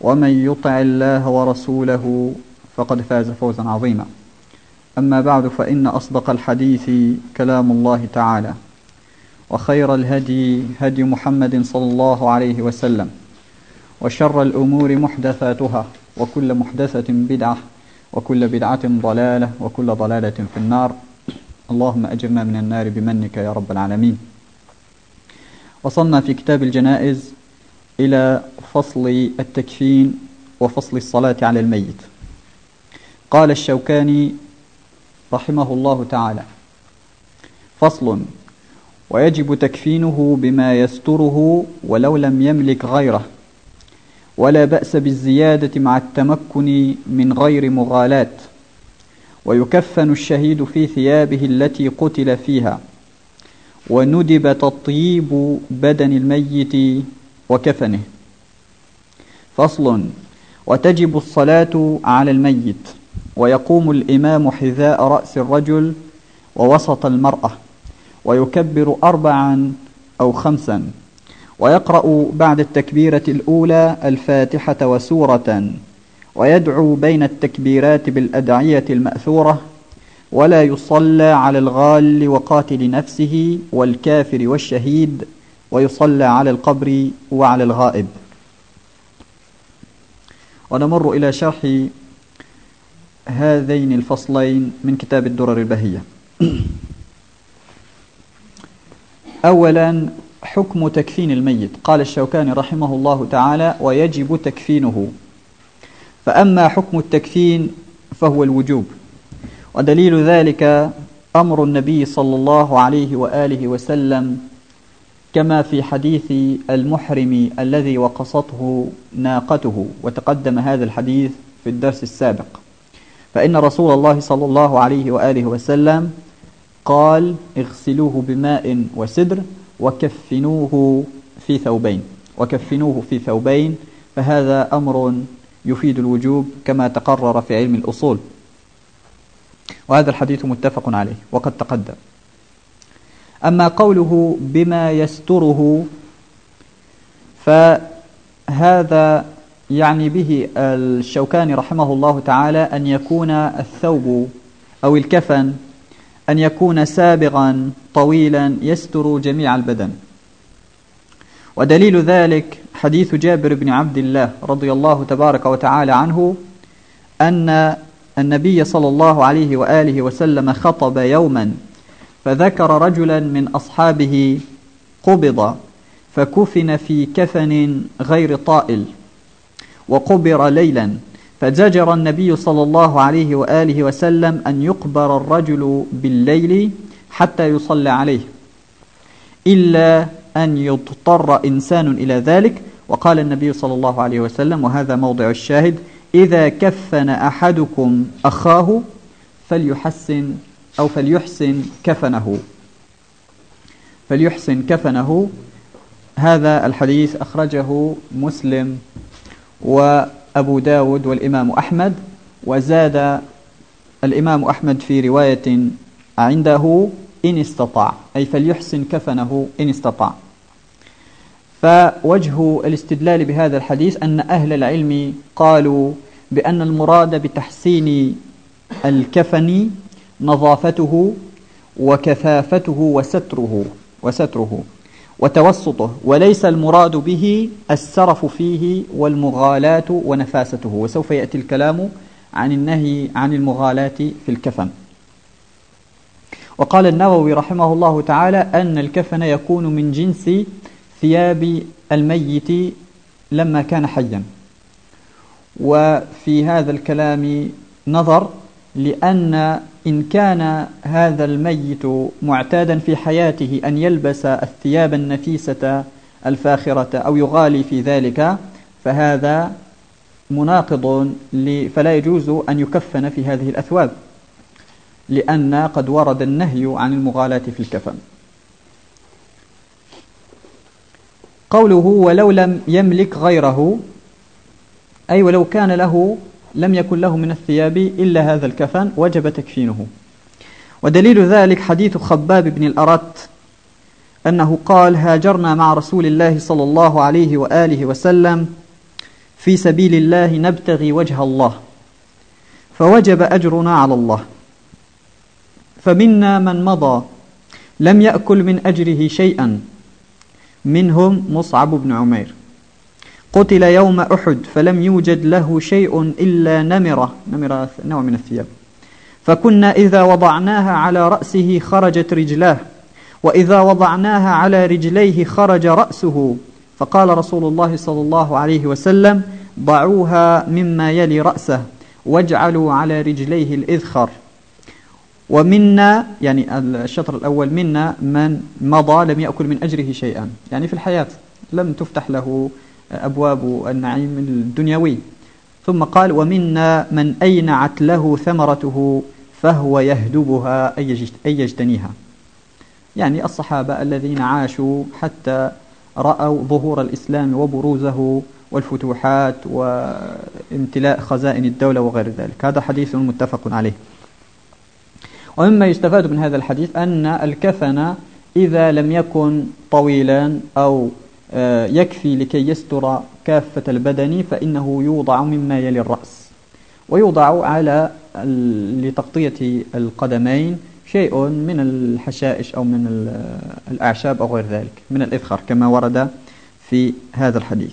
ومن يطع الله ورسوله فقد فاز فوزا عظيما. أما بعد فإن أصدق الحديث كلام الله تعالى. وخير الهدي هدي محمد صلى الله عليه وسلم. وشر الأمور محدثاتها وكل محدثة بدعة وكل بدعة ضلالة وكل ضلالة في النار. اللهم أجرنا من النار بمنك يا رب العالمين. وصلنا في كتاب الجنائز إلى فصل التكفين وفصل الصلاة على الميت. قال الشوكاني رحمه الله تعالى فصل ويجب تكفينه بما يستره ولو لم يملك غيره ولا بأس بالزيادة مع التمكن من غير مغالاة ويكفن الشهيد في ثيابه التي قتل فيها وندب تطيب بدن الميت وكفنه. فصل وتجب الصلاة على الميت ويقوم الإمام حذاء رأس الرجل ووسط المرأة ويكبر أربعا أو خمسا ويقرأ بعد التكبيرة الأولى الفاتحة وسورة ويدعو بين التكبيرات بالأدعية المأثورة ولا يصلى على الغال وقاتل نفسه والكافر والشهيد ويصلى على القبر وعلى الغائب. ونمر إلى شرح هذين الفصلين من كتاب الدرر البهية. أولا حكم تكفين الميت. قال الشوكاني رحمه الله تعالى ويجب تكفينه. فأما حكم التكفين فهو الوجوب. ودليل ذلك أمر النبي صلى الله عليه وآله وسلم كما في حديث المحرم الذي وقصته ناقته وتقدم هذا الحديث في الدرس السابق. فإن رسول الله صلى الله عليه وآله وسلم قال اغسلوه بماء وسدر وكفنوه في ثوبين. وكفنوه في ثوبين فهذا أمر يفيد الوجوب كما تقرر في علم الأصول. وهذا الحديث متفق عليه وقد تقدم. أما قوله بما يستره فهذا يعني به الشوكاني رحمه الله تعالى أن يكون الثوب أو الكفن أن يكون سابغا طويلا يستر جميع البدن. ودليل ذلك حديث جابر بن عبد الله رضي الله تبارك وتعالى عنه أن النبي صلى الله عليه وآله وسلم خطب يوما فذكر رجلا من أصحابه قبض فكفن في كفن غير طائل وقبر ليلا فزجر النبي صلى الله عليه وآله وسلم أن يقبر الرجل بالليل حتى يصلى عليه إلا أن يضطر إنسان إلى ذلك وقال النبي صلى الله عليه وسلم وهذا موضع الشاهد إذا كفن أحدكم أخاه فليحسن أو فليحسن كفنه. فليحسن كفنه. هذا الحديث أخرجه مسلم وأبو داود والإمام أحمد وزاد الإمام أحمد في رواية عنده إن استطاع أي فليحسن كفنه إن استطاع. فوجه الاستدلال بهذا الحديث أن أهل العلم قالوا بأن المراد بتحسين الكفن نظافته وكثافته وستره وستره وتوسطه وليس المراد به السرف فيه والمغالاة ونفاسته. وسوف يأتي الكلام عن النهي عن المغالاة في الكفن. وقال النووي رحمه الله تعالى أن الكفن يكون من جنس ثياب الميت لما كان حيا. وفي هذا الكلام نظر لأن إن كان هذا الميت معتادا في حياته أن يلبس الثياب النفيسة الفاخرة أو يغالي في ذلك فهذا مناقض فلا يجوز أن يكفن في هذه الأثواب لأن قد ورد النهي عن المغالاة في الكفن. قوله ولو لم يملك غيره أي ولو كان له لم يكن له من الثياب إلا هذا الكفن وجب تكفينه. ودليل ذلك حديث خباب بن الأرت أنه قال هاجرنا مع رسول الله صلى الله عليه وآله وسلم في سبيل الله نبتغي وجه الله فوجب أجرنا على الله. فمنا من مضى لم يأكل من أجره شيئا منهم مصعب بن عمير. قتل يوم أحد فلم يوجد له شيء إلا نمرة نمرة نوع من الثياب. فكنا إذا وضعناها على رأسه خرجت رجلاه وإذا وضعناها على رجليه خرج رأسه. فقال رسول الله صلى الله عليه وسلم ضعوها مما يلي رأسه واجعلوا على رجليه الإذخر. ومنا يعني الشطر الأول منا من مضى لم يأكل من أجره شيئا. يعني في الحياة لم تفتح له أبواب النعيم الدنيوي. ثم قال ومنا من أينعت له ثمرته فهو يهدبها أي يجتنيها. يعني الصحابة الذين عاشوا حتى رأوا ظهور الإسلام وبروزه والفتوحات وامتلاء خزائن الدولة وغير ذلك. هذا حديث متفق عليه. ومما يستفاد من هذا الحديث أن الكفن إذا لم يكن طويلا أو يكفي لكي يستر كافة البدن فإنه يوضع مما يلي الرأس. ويوضع على لتغطية القدمين شيء من الحشائش أو من الأعشاب أو غير ذلك من الإذخر كما ورد في هذا الحديث.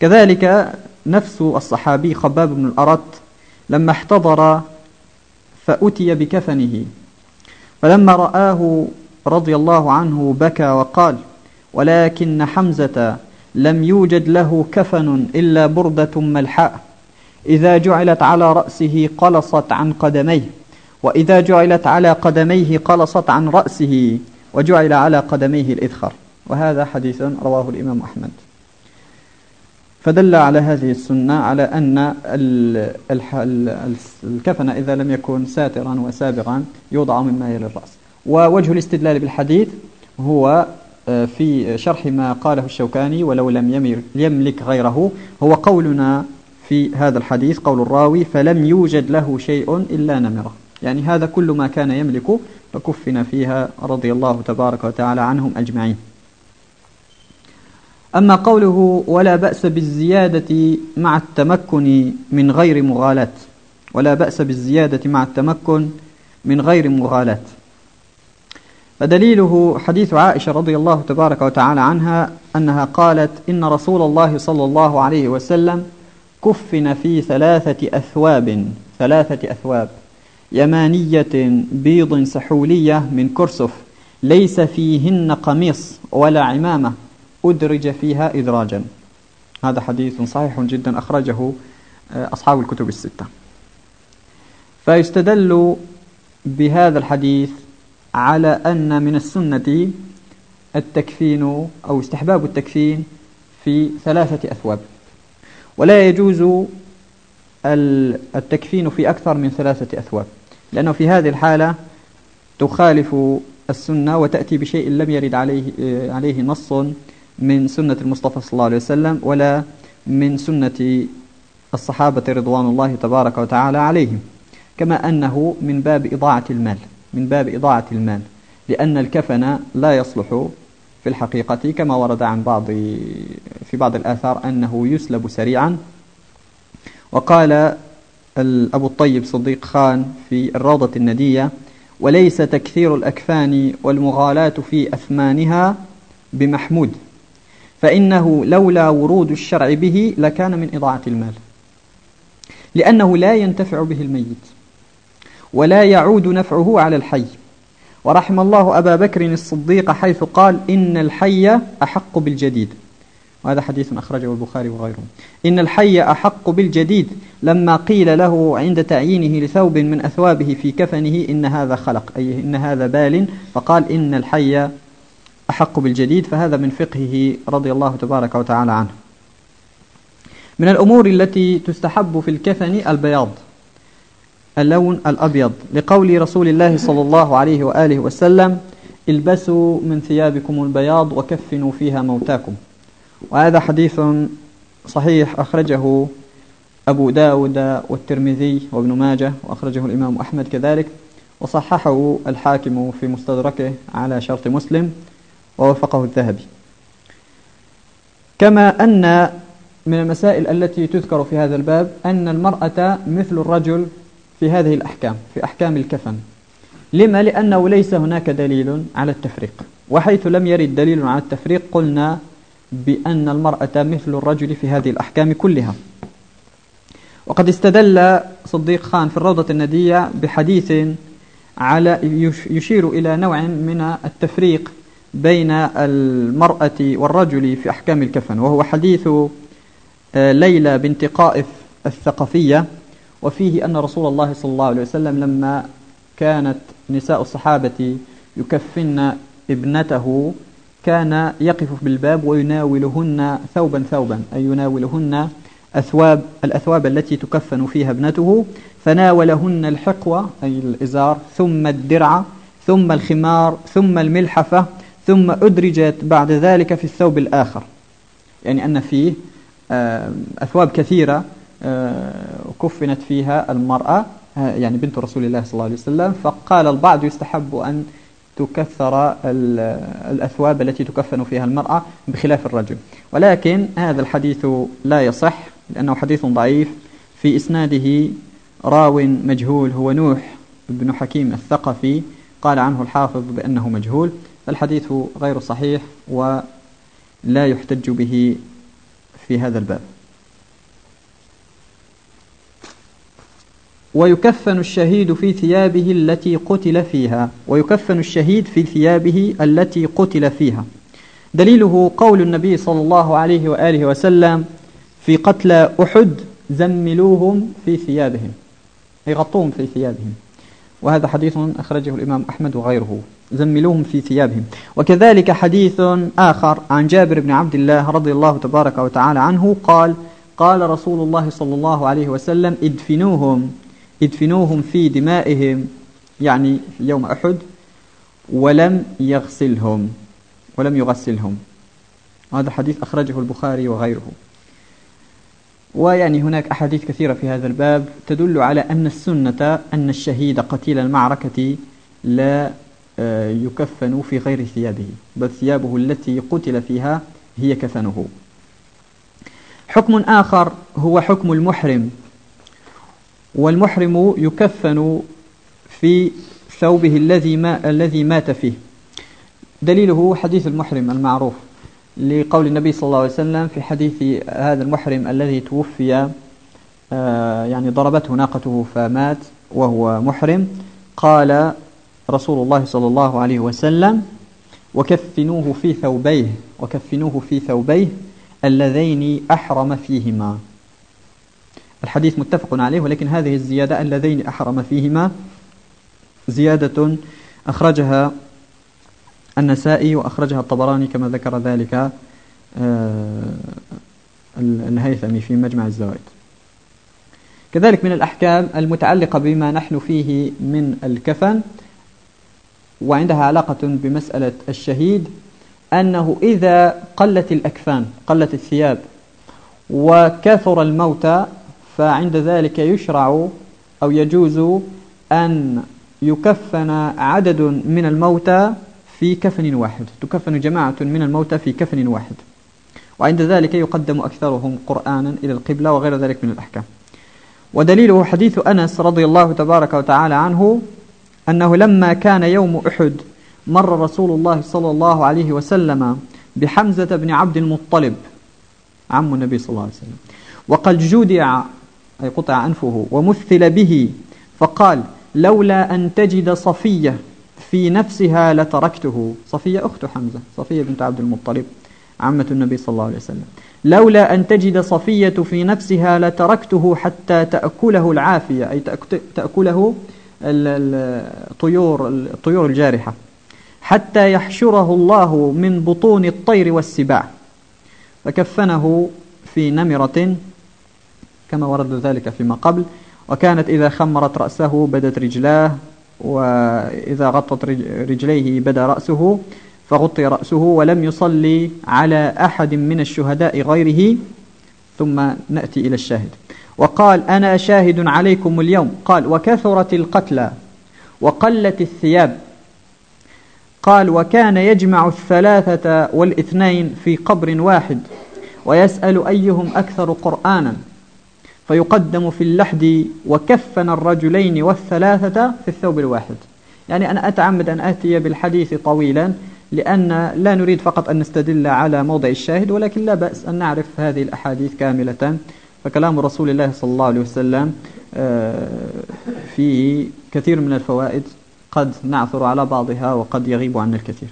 كذلك نفس الصحابي خباب بن الأرت لما احتضر فأتي بكفنه فلما رآه رضي الله عنه بكى وقال ولكن حمزة لم يوجد له كفن إلا بردة ملحاء إذا جعلت على رأسه قلصت عن قدميه وإذا جعلت على قدميه قلصت عن رأسه وجعل على قدميه الإذخر. وهذا حديث رواه الإمام أحمد. فدل على هذه السنة على أن الكفن إذا لم يكن ساترا وسابغا يوضع مما يلي الرأس. ووجه الاستدلال بالحديث هو في شرح ما قاله الشوكاني ولو لم يملك غيره. هو قولنا في هذا الحديث قول الراوي فلم يوجد له شيء إلا نمرة. يعني هذا كل ما كان يملك فكفن فيها رضي الله تبارك وتعالى عنهم أجمعين. أما قوله ولا بأس بالزيادة مع التمكن من غير مغالاة. ولا بأس بالزيادة مع التمكن من غير مغالاة. فدليله حديث عائشة رضي الله تبارك وتعالى عنها أنها قالت إن رسول الله صلى الله عليه وسلم كفن في ثلاثة أثواب ثلاثة أثواب. يمانية بيض سحولية من كرسف ليس فيهن قميص ولا عمامة أدرج فيها إدراجا. هذا حديث صحيح جدا أخرجه آه، أصحاب الكتب الستة. فيستدل بهذا الحديث على أن من السنة التكفين أو استحباب التكفين في ثلاثة أثواب. ولا يجوز التكفين في أكثر من ثلاثة أثواب لأنه في هذه الحالة تخالف السنة وتأتي بشيء لم يرد عليه عليه نص من سنة المصطفى صلى الله عليه وسلم ولا من سنة الصحابة رضوان الله تبارك وتعالى عليهم كما أنه من باب إضاعة المال. من باب إضاعة المال لأن الكفن لا يصلح في الحقيقة كما ورد عن بعض في بعض الآثار أنه يسلب سريعا. وقال أبو الطيب صديق خان في الروضة الندية وليس تكثير الأكفان والمغالاة في أثمانها بمحمود فإنه لولا ورود الشرع به لكان من إضاعة المال لأنه لا ينتفع به الميت. ولا يعود نفعه على الحي. ورحم الله أبا بكر الصديق حيث قال إن الحي أحق بالجديد. وهذا حديث أخرجه البخاري وغيره. إن الحي أحق بالجديد. لما قيل له عند تعيينه لثوب من أثوابه في كفنه إن هذا خلق أي إن هذا بال فقال إن الحي أحق بالجديد. فهذا من فقهه رضي الله تبارك وتعالى عنه. من الأمور التي تستحب في الكفن البياض. اللون الأبيض. لقول رسول الله صلى الله عليه وآله وسلم البسوا من ثيابكم البياض وكفنوا فيها موتاكم. وهذا حديث صحيح أخرجه أبو داود والترمذي وابن ماجه وأخرجه الإمام أحمد كذلك وصححه الحاكم في مستدركه على شرط مسلم ووفقه الذهبي. كما أن من المسائل التي تذكر في هذا الباب أن المرأة مثل الرجل في هذه الأحكام في أحكام الكفن. لما؟ لأنه ليس هناك دليل على التفريق. وحيث لم يرد دليل على التفريق قلنا بأن المرأة مثل الرجل في هذه الأحكام كلها. وقد استدل صديق خان في الروضة الندية بحديث على يشير إلى نوع من التفريق بين المرأة والرجل في أحكام الكفن وهو حديث آه، ليلى بنت قائف الثقفية. وفيه أن رسول الله صلى الله عليه وسلم لما كانت نساء الصحابة يكفن ابنته كان يقف بالباب ويناولهن ثوبا ثوبا أي يناولهن أثواب الأثواب التي تكفن فيها ابنته فناولهن الحقوة أي الإزار ثم الدرع ثم الخمار ثم الملحفة ثم أدرجت بعد ذلك في الثوب الآخر. يعني أن فيه آه، أثواب كثيرة كفنت فيها المرأة آه، يعني بنت رسول الله صلى الله عليه وسلم. فقال البعض يستحب أن تكثر الأثواب التي تكفن فيها المرأة بخلاف الرجل. ولكن هذا الحديث لا يصح لأنه حديث ضعيف. في إسناده راو مجهول هو نوح بن حكيم الثقفي قال عنه الحافظ بأنه مجهول. فالحديث غير صحيح ولا يحتج به في هذا الباب. ويكفن الشهيد في ثيابه التي قتل فيها ويكفن الشهيد في ثيابه التي قتل فيها. دليله قول النبي صلى الله عليه وآله وسلم في قتل أحد زملوهم في ثيابهم. أي غطوهم في ثيابهم. وهذا حديث أخرجه الإمام أحمد وغيره. زملوهم في ثيابهم. وكذلك حديث آخر عن جابر بن عبد الله رضي الله تبارك وتعالى عنه قال قال رسول الله صلى الله عليه وسلم ادفنوهم. ادفنوهم في دمائهم يعني في يوم أحد ولم يغسلهم ولم يغسلهم. هذا حديث أخرجه البخاري وغيره. ويعني هناك أحاديث كثيرة في هذا الباب تدل على أن السنة أن الشهيد قتيل المعركة لا آه، يكفن في غير ثيابه بل ثيابه التي قتل فيها هي كفنه. حكم آخر هو حكم المحرم. والمحرم يكفن في ثوبه الذي ما الذي مات فيه. دليله حديث المحرم المعروف لقول النبي صلى الله عليه وسلم في حديث هذا المحرم الذي توفي آه، يعني ضربته ناقته فمات وهو محرم. قال رسول الله صلى الله عليه وسلم وكفنوه في ثوبيه وكفنوه في ثوبيه اللذين أحرم فيهما. الحديث متفق عليه ولكن هذه الزيادة اللذين أحرم فيهما زيادة أخرجها النسائي وأخرجها الطبراني كما ذكر ذلك آه، الهيثمي في مجمع الزوائد. كذلك من الأحكام المتعلقة بما نحن فيه من الكفن وعندها علاقة بمسألة الشهيد أنه إذا قلت الأكفان قلت الثياب وكثر الموتى فعند ذلك يشرع أو يجوز أن يكفن عدد من الموتى في كفن واحد. تكفن جماعة من الموتى في كفن واحد. وعند ذلك يقدم أكثرهم قرآنا إلى القبلة وغير ذلك من الأحكام. ودليله حديث أنس رضي الله تبارك وتعالى عنه أنه لما كان يوم أحد مر رسول الله صلى الله عليه وسلم بحمزة بن عبد المطلب عم النبي صلى الله عليه وسلم. وقد جدع أي قطع أنفه ومثل به فقال لولا أن تجد صفية في نفسها لتركته. صفية أخت حمزة صفية بنت عبد المطلب عمة النبي صلى الله عليه وسلم. لولا أن تجد صفية في نفسها لتركته حتى تأكله العافية أي تأكله الطيور الطيور الجارحة حتى يحشره الله من بطون الطير والسباع. فكفنه في نمرة كما ورد ذلك فيما قبل. وكانت إذا خمرت رأسه بدت رجلاه وإذا غطت رجليه بدا رأسه فغطي رأسه ولم يصلي على أحد من الشهداء غيره. ثم نأتي إلى الشاهد. وقال أنا شاهد عليكم اليوم. قال وكثرت القتلى وقلت الثياب. قال وكان يجمع الثلاثة والإثنين في قبر واحد ويسأل أيهم أكثر قرآنا. فيقدم في اللحد وكفن الرجلين والثلاثة في الثوب الواحد. يعني أنا أتعمد أن أتي بالحديث طويلا لأن لا نريد فقط أن نستدل على موضع الشاهد ولكن لا بأس أن نعرف هذه الأحاديث كاملة. فكلام رسول الله صلى الله عليه وسلم آه، فيه كثير من الفوائد قد نعثر على بعضها وقد يغيب عنا الكثير.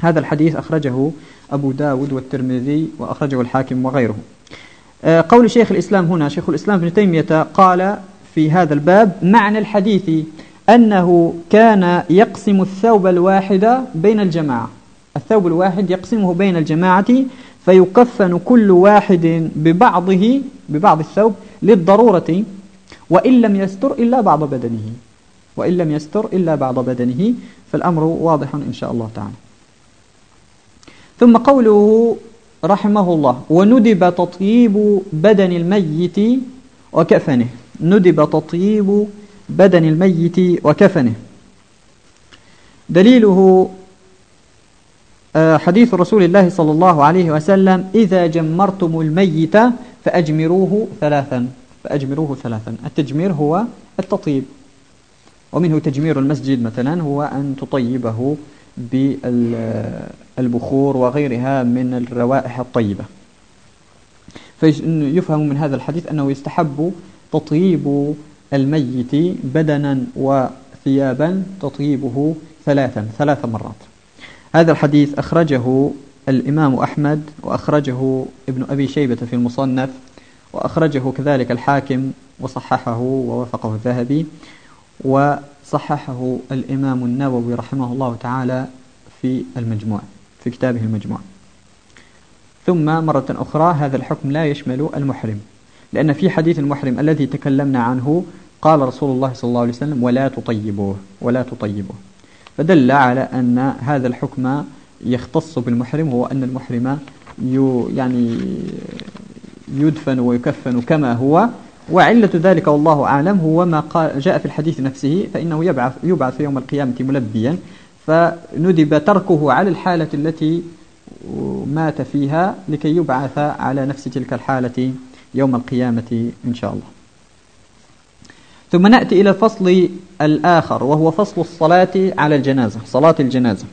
هذا الحديث أخرجه أبو داود والترمذي وأخرجه الحاكم وغيره. قول شيخ الإسلام هنا شيخ الإسلام ابن تيمية قال في هذا الباب معنى الحديث أنه كان يقسم الثوب الواحد بين الجماعة. الثوب الواحد يقسمه بين الجماعة فيكفن كل واحد ببعضه ببعض الثوب للضرورة وإن لم يستر إلا بعض بدنه. وإن لم يستر إلا بعض بدنه. فالأمر واضح إن شاء الله تعالى. ثم قوله رحمه الله وندب تطيب بدن الميت وكفنه. ندب تطيب بدن الميت وكفنه. دليله آه، حديث رسول الله صلى الله عليه وسلم إذا جمرتم الميت فأجمروه ثلاثا. فأجمروه ثلاثا. التجمير هو التطيب. ومنه تجمير المسجد مثلا هو أن تطيبه. بالبخور وغيرها من الروائح الطيبة. فيفهم من هذا الحديث أنه يستحب تطيب الميت بدنا وثيابا تطيبه ثلاثا ثلاث مرات. هذا الحديث أخرجه الإمام أحمد وأخرجه ابن أبي شيبة في المصنف وأخرجه كذلك الحاكم وصححه ووافقه الذهبي وصححه الإمام النووي رحمه الله تعالى في المجموع في كتابه المجموع. ثم مرة أخرى هذا الحكم لا يشمل المحرم لأن في حديث المحرم الذي تكلمنا عنه قال رسول الله صلى الله عليه وسلم ولا تطيبوه ولا تطيبوه. فدل على أن هذا الحكم يختص بالمحرم هو أن المحرم يعني يدفن ويكفن كما هو وعلة ذلك والله أعلم هو ما قال جاء في الحديث نفسه فإنه يبعث, يبعث يوم القيامة ملبيا فندب تركه على الحالة التي مات فيها لكي يبعث على نفس تلك الحالة يوم القيامة إن شاء الله. ثم نأتي إلى الفصل الآخر وهو فصل الصلاة على الجنازة صلاة الجنازة.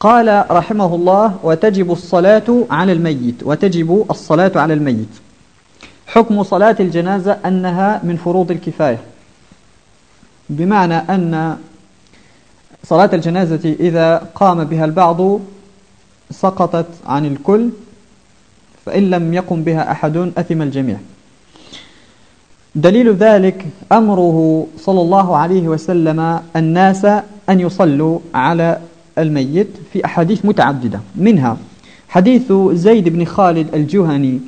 قال رحمه الله وتجب الصلاة على الميت وتجب الصلاة على الميت. حكم صلاة الجنازة أنها من فروض الكفاية. بمعنى أن صلاة الجنازة إذا قام بها البعض سقطت عن الكل فإن لم يقم بها أحد أثم الجميع. دليل ذلك أمره صلى الله عليه وسلم الناس أن يصلوا على الميت في أحاديث متعددة. منها حديث زيد بن خالد الجهني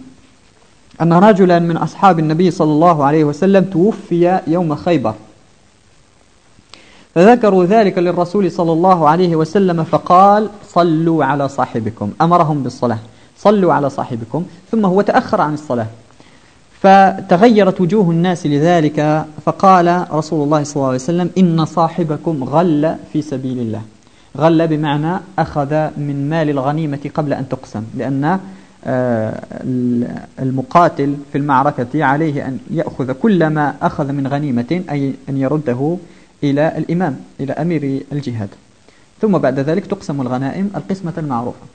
أن رجلا من أصحاب النبي صلى الله عليه وسلم توفي يوم خيبر. فذكروا ذلك للرسول صلى الله عليه وسلم فقال صلوا على صاحبكم. أمرهم بالصلاة. صلوا على صاحبكم. ثم هو تأخر عن الصلاة. فتغيرت وجوه الناس لذلك فقال رسول الله صلى الله عليه وسلم إن صاحبكم غل في سبيل الله. غل بمعنى أخذ من مال الغنيمة قبل أن تقسم لأن المقاتل في المعركة عليه أن يأخذ كل ما أخذ من غنيمة أي أن يرده إلى الإمام إلى أمير الجهاد. ثم بعد ذلك تقسم الغنائم القسمة المعروفة.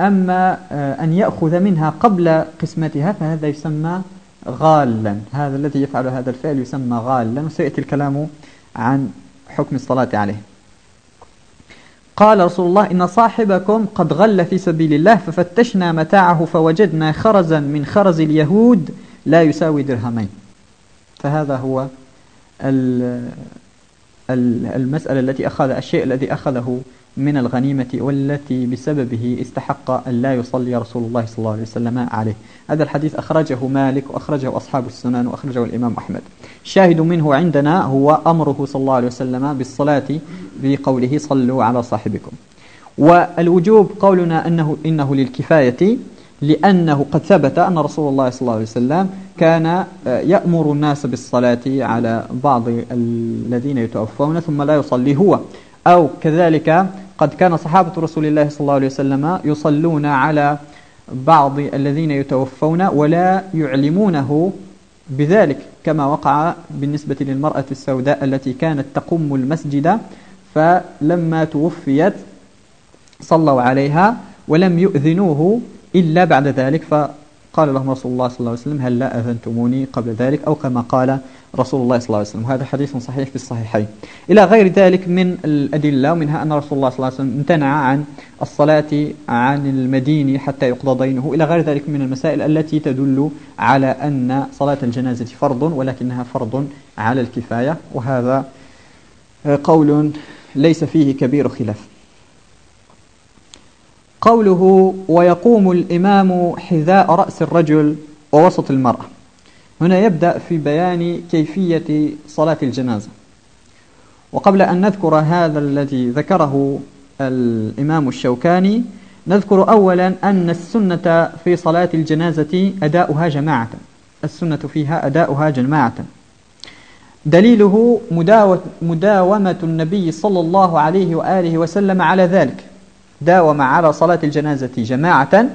أما آه، أن يأخذ منها قبل قسمتها فهذا يسمى غالا. هذا الذي يفعل هذا الفعل يسمى غالا وسيأتي الكلام عن حكم الصلاة عليه. قال رسول الله إن صاحبكم قد غل في سبيل الله ففتشنا متاعه فوجدنا خرزا من خرز اليهود لا يساوي درهمين. فهذا هو المسألة التي أخذ الشيء الذي أخذه من الغنيمة والتي بسببه استحق أن لا يصلي رسول الله صلى الله عليه وسلم عليه. هذا الحديث أخرجه مالك وأخرجه أصحاب السنن وأخرجه الإمام أحمد. شاهد منه عندنا هو أمره صلى الله عليه وسلم بالصلاة بقوله صلوا على صاحبكم. والوجوب قولنا أنه إنه للكفاية لأنه قد ثبت أن رسول الله صلى الله عليه وسلم كان يأمر الناس بالصلاة على بعض الذين يتوفون ثم لا يصلي هو أو كذلك قد كان صحابة رسول الله صلى الله عليه وسلم يصلون على بعض الذين يتوفون ولا يعلمونه بذلك كما وقع بالنسبة للمرأة السوداء التي كانت تقوم المسجد فلما توفيت صلوا عليها ولم يؤذنوه إلا بعد ذلك فقال لهم رسول الله صلى الله عليه وسلم هل لا أذنتموني قبل ذلك؟ أو كما قال رسول الله صلى الله عليه وسلم. وهذا حديث صحيح في الصحيحين. إلى غير ذلك من الأدلة ومنها أن رسول الله صلى الله عليه وسلم امتنع عن الصلاة عن المدين حتى يقضى دينه. إلى غير ذلك من المسائل التي تدل على أن صلاة الجنازة فرض ولكنها فرض على الكفاية. وهذا قول ليس فيه كبير خلاف. قوله ويقوم الإمام حذاء رأس الرجل ووسط المرأة. هنا يبدأ في بيان كيفية صلاة الجنازة. وقبل أن نذكر هذا الذي ذكره الإمام الشوكاني نذكر أولا أن السنة في صلاة الجنازة أداؤها جماعة. السنة فيها أداؤها جماعة. دليله مداومة النبي صلى الله عليه وآله وسلم على ذلك. داوم على صلاة الجنازة جماعة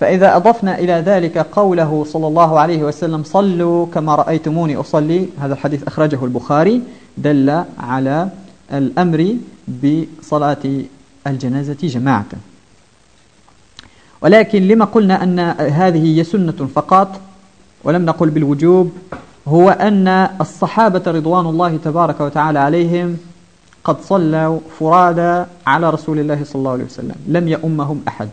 فإذا أضفنا إلى ذلك قوله صلى الله عليه وسلم صلوا كما رأيتموني أصلي هذا الحديث أخرجه البخاري دل على الأمر بصلاة الجنازة جماعة. ولكن لما قلنا أن هذه هي سنة فقط ولم نقل بالوجوب هو أن الصحابة رضوان الله تبارك وتعالى عليهم قد صلوا فرادى على رسول الله صلى الله عليه وسلم. لم يؤمهم أحد.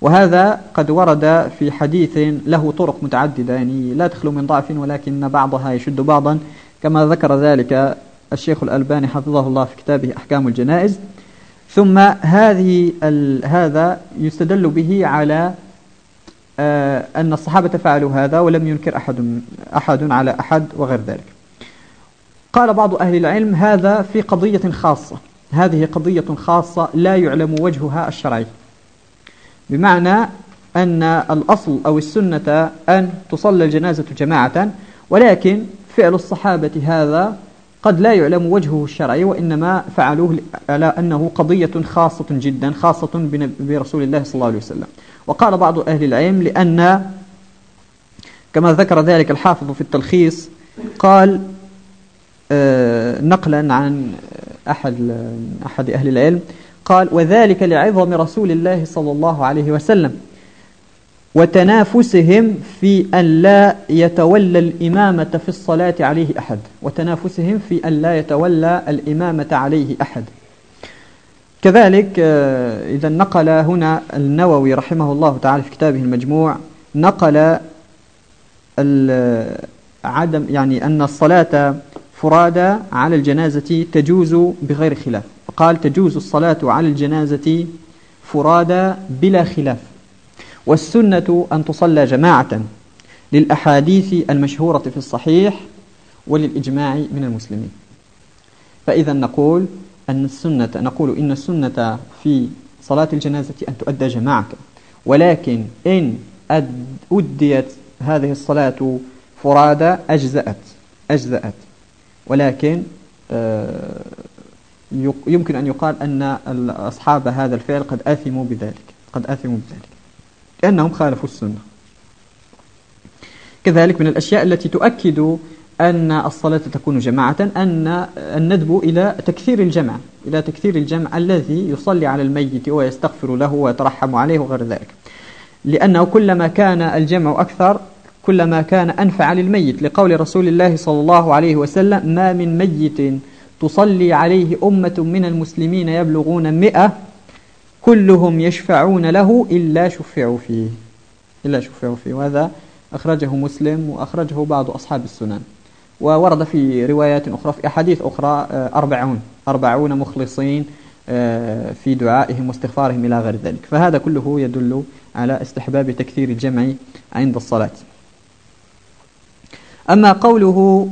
وهذا قد ورد في حديث له طرق متعددة يعني لا تخلو من ضعف ولكن بعضها يشد بعضا. كما ذكر ذلك الشيخ الألباني حفظه الله في كتابه أحكام الجنائز. ثم هذه هذا يستدل به على آه، أن الصحابة فعلوا هذا ولم ينكر أحد, أحد على أحد وغير ذلك. قال بعض أهل العلم هذا في قضية خاصة. هذه قضية خاصة لا يعلم وجهها الشرعي. بمعنى أن الأصل أو السنة أن تصلى الجنازة جماعة ولكن فعل الصحابة هذا قد لا يعلم وجهه الشرعي وإنما فعلوه على أنه قضية خاصة جدا خاصة برسول الله صلى الله عليه وسلم. وقال بعض أهل العلم لأن كما ذكر ذلك الحافظ في التلخيص قال نقلا عن أحد, أحد أهل العلم. قال وذلك لعظم رسول الله صلى الله عليه وسلم وتنافسهم في أن لا يتولى الإمامة في الصلاة عليه أحد. وتنافسهم في أن لا يتولى الإمامة عليه أحد. كذلك آه، إذا نقل هنا النووي رحمه الله تعالى في كتابه المجموع نقل عدم يعني أن الصلاة فرادى على الجنازة تجوز بغير خلاف. قال تجوز الصلاة على الجنازة فرادى بلا خلاف. والسنة أن تصلى جماعة للأحاديث المشهورة في الصحيح وللإجماع من المسلمين. فإذا نقول أن السنة نقول إن السنة في صلاة الجنازة أن تؤدى جماعة. ولكن إن أديت هذه الصلاة فرادى أجزأت أجزأت. ولكن آه، يمكن أن يقال أن أصحاب هذا الفعل قد آثموا بذلك قد آثموا بذلك لأنهم خالفوا السنة. كذلك من الأشياء التي تؤكد أن الصلاة تكون جماعة أن الندب إلى تكثير الجمع إلى تكثير الجمع الذي يصلي على الميت ويستغفر له ويترحم عليه وغير ذلك. لأنه كلما كان الجمع أكثر كلما كان أنفع للميت لقول رسول الله صلى الله عليه وسلم ما من ميت تصلي عليه أمة من المسلمين يبلغون مئة كلهم يشفعون له إلا شفعوا فيه. إلا شفعوا فيه. وهذا أخرجه مسلم وأخرجه بعض أصحاب السنن. وورد في روايات أخرى في أحاديث أخرى آه، أربعون أربعون مخلصين آه، في دعائهم واستغفارهم إلى غير ذلك. فهذا كله يدل على استحباب تكثير الجمع عند الصلاة. أما قوله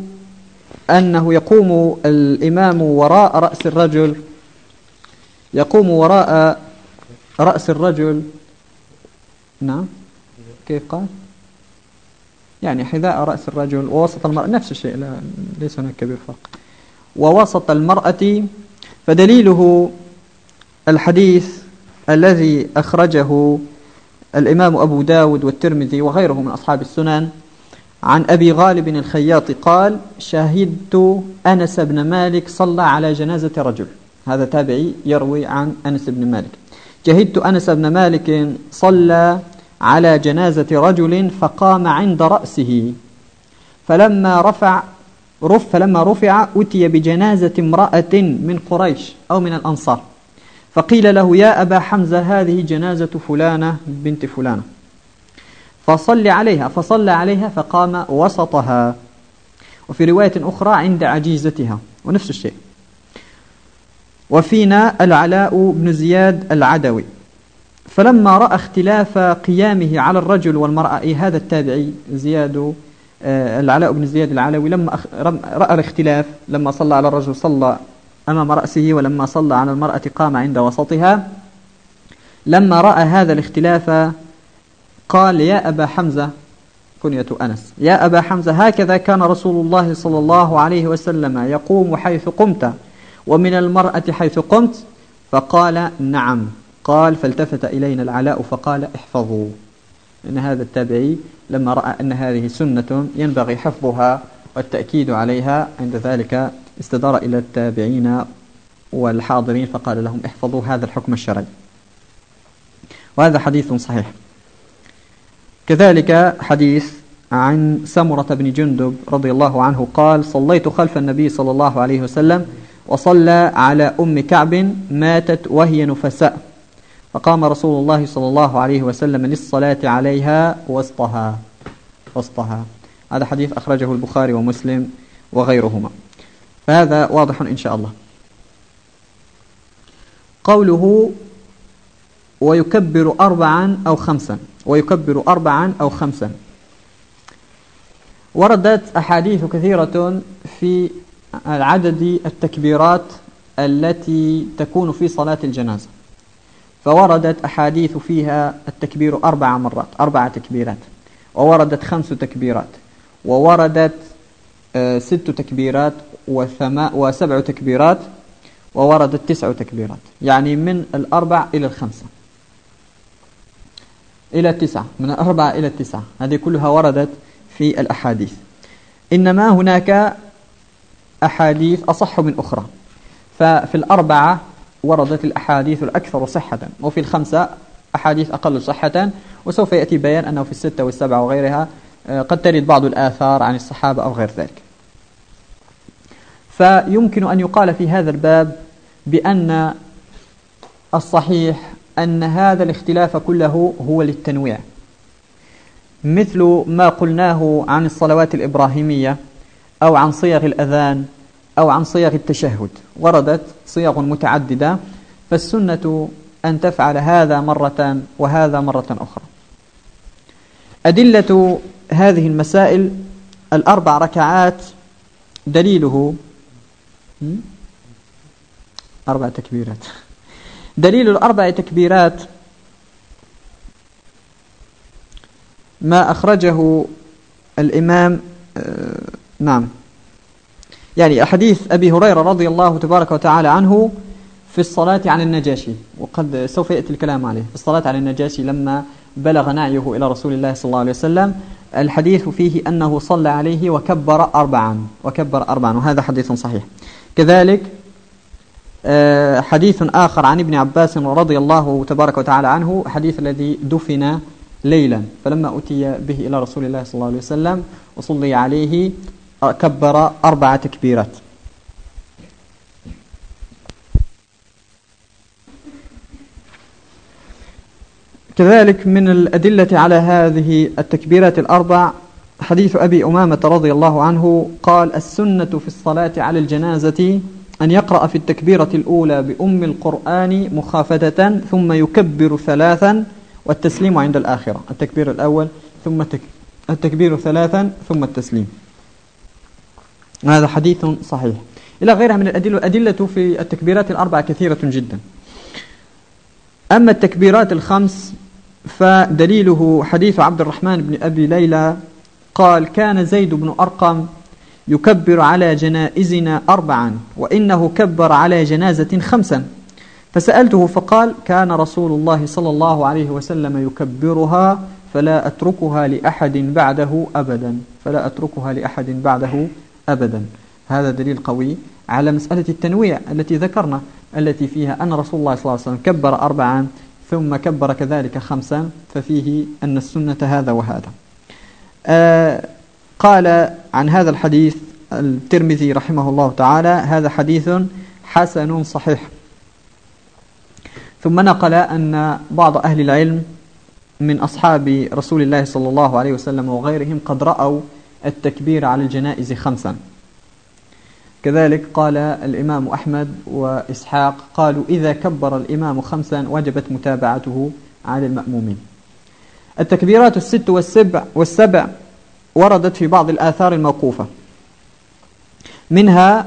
أنه يقوم الإمام وراء رأس الرجل يقوم وراء رأس الرجل نعم كيف قال؟ يعني حذاء رأس الرجل ووسط المرأة نفس الشيء لا ليس هناك كبير فرق ووسط المرأة فدليله الحديث الذي أخرجه الإمام أبو داود والترمذي وغيره من أصحاب السنن عن أبي غالب الخياط قال شاهدت أنس بن مالك صلى على جنازة رجل. هذا تابعي يروي عن أنس بن مالك. شهدت أنس بن مالك صلى على جنازة رجل فقام عند رأسه فلما رفع رف فلما رفع أتي بجنازة امرأة من قريش أو من الأنصار فقيل له يا أبا حمزة هذه جنازة فلانة بنت فلانة. فصل عليها فصلى عليها فقام وسطها. وفي رواية أخرى عند عجيزتها ونفس الشيء. وفينا العلاء بن زياد العدوي. فلما رأى اختلاف قيامه على الرجل والمرأة هذا التابعي زياد آه، العلاء بن زياد العلوي لما رأى الاختلاف لما صلى على الرجل صلى أمام رأسه ولما صلى على المرأة قام عند وسطها. لما رأى هذا الاختلاف قال يا أبا حمزة كنية أنس يا أبا حمزة هكذا كان رسول الله صلى الله عليه وسلم يقوم حيث قمت ومن المرأة حيث قمت فقال نعم. قال فالتفت إلينا العلاء فقال احفظوا. إن هذا التابعي لما رأى أن هذه سنة ينبغي حفظها والتأكيد عليها عند ذلك استدار إلى التابعين والحاضرين فقال لهم احفظوا هذا الحكم الشرعي. وهذا حديث صحيح. كذلك حديث عن سمرة بن جندب رضي الله عنه قال صليت خلف النبي صلى الله عليه وسلم وصلى على أم كعب ماتت وهي نفساء فقام رسول الله صلى الله عليه وسلم للصلاة عليها وسطها وسطها. هذا حديث أخرجه البخاري ومسلم وغيرهما. فهذا واضح إن شاء الله. قوله ويكبر أربعا أو خمسا. ويكبر أربعا أو خمسا. وردت أحاديث كثيرة في عدد التكبيرات التي تكون في صلاة الجنازة. فوردت أحاديث فيها التكبير أربع مرات أربع تكبيرات. ووردت خمس تكبيرات. ووردت آه، ست تكبيرات وسبع تكبيرات. ووردت تسع تكبيرات. يعني من الأربع إلى الخمسة. إلى التسعة من الأربعة إلى التسعة. هذه كلها وردت في الأحاديث. إنما هناك أحاديث أصح من أخرى. ففي الأربعة وردت الأحاديث الأكثر صحة وفي الخمسة أحاديث أقل صحة وسوف يأتي بيان أنه في الستة والسبعة وغيرها آه، قد ترد بعض الآثار عن الصحابة أو غير ذلك. فيمكن أن يقال في هذا الباب بأن الصحيح أن هذا الاختلاف كله هو للتنويع. مثل ما قلناه عن الصلوات الإبراهيمية أو عن صيغ الأذان أو عن صيغ التشهد. وردت صيغ متعددة فالسنة أن تفعل هذا مرة وهذا مرة أخرى. أدلة هذه المسائل الأربع ركعات دليله أربع تكبيرات. دليل الأربع تكبيرات ما أخرجه الإمام آه، نعم. يعني حديث أبي هريرة رضي الله تبارك وتعالى عنه في الصلاة على النجاشي وقد سوف يأتي الكلام عليه. في الصلاة على النجاشي لما بلغ نعيه إلى رسول الله صلى الله عليه وسلم الحديث فيه أنه صلى عليه وكبر أربعا وكبر أربعا وهذا حديث صحيح. كذلك حديث آخر عن ابن عباس رضي الله تبارك وتعالى عنه حديث الذي دفن ليلا فلما أتي به إلى رسول الله صلى الله عليه وسلم وصلي عليه كبر أربع تكبيرات كذلك من الأدلة على هذه التكبيرات الأربع حديث أبي أمامة رضي الله عنه قال السنة في الصلاة على الجنازة أن يقرأ في التكبيرة الأولى بأم القرآن مخافة ثم يكبر ثلاثا والتسليم عند الآخرة. التكبير الأول ثم التكبير ثلاثا ثم التسليم. هذا حديث صحيح. إلى غيرها من الأدلة الأدلة في التكبيرات الأربعة كثيرة جدا. أما التكبيرات الخمس فدليله حديث عبد الرحمن بن أبي ليلى قال كان زيد بن أرقم يكبر على جنائزنا أربعا وإنه كبر على جنازة خمسا. فسألته فقال كان رسول الله صلى الله عليه وسلم يكبرها فلا أتركها لأحد بعده أبدا. فلا أتركها لأحد بعده أبدا. هذا دليل قوي على مسألة التنويع التي ذكرنا التي فيها أن رسول الله صلى الله عليه وسلم كبر أربعا ثم كبر كذلك خمسا ففيه أن السنة هذا وهذا. آه قال عن هذا الحديث الترمذي رحمه الله تعالى هذا حديث حسن صحيح. ثم نقل أن بعض أهل العلم من أصحاب رسول الله صلى الله عليه وسلم وغيرهم قد رأوا التكبير على الجنائز خمسا. كذلك قال الإمام أحمد وإسحاق قالوا إذا كبر الإمام خمسا وجبت متابعته على المأمومين. التكبيرات الست والسبع, والسبع وردت في بعض الآثار الموقوفة. منها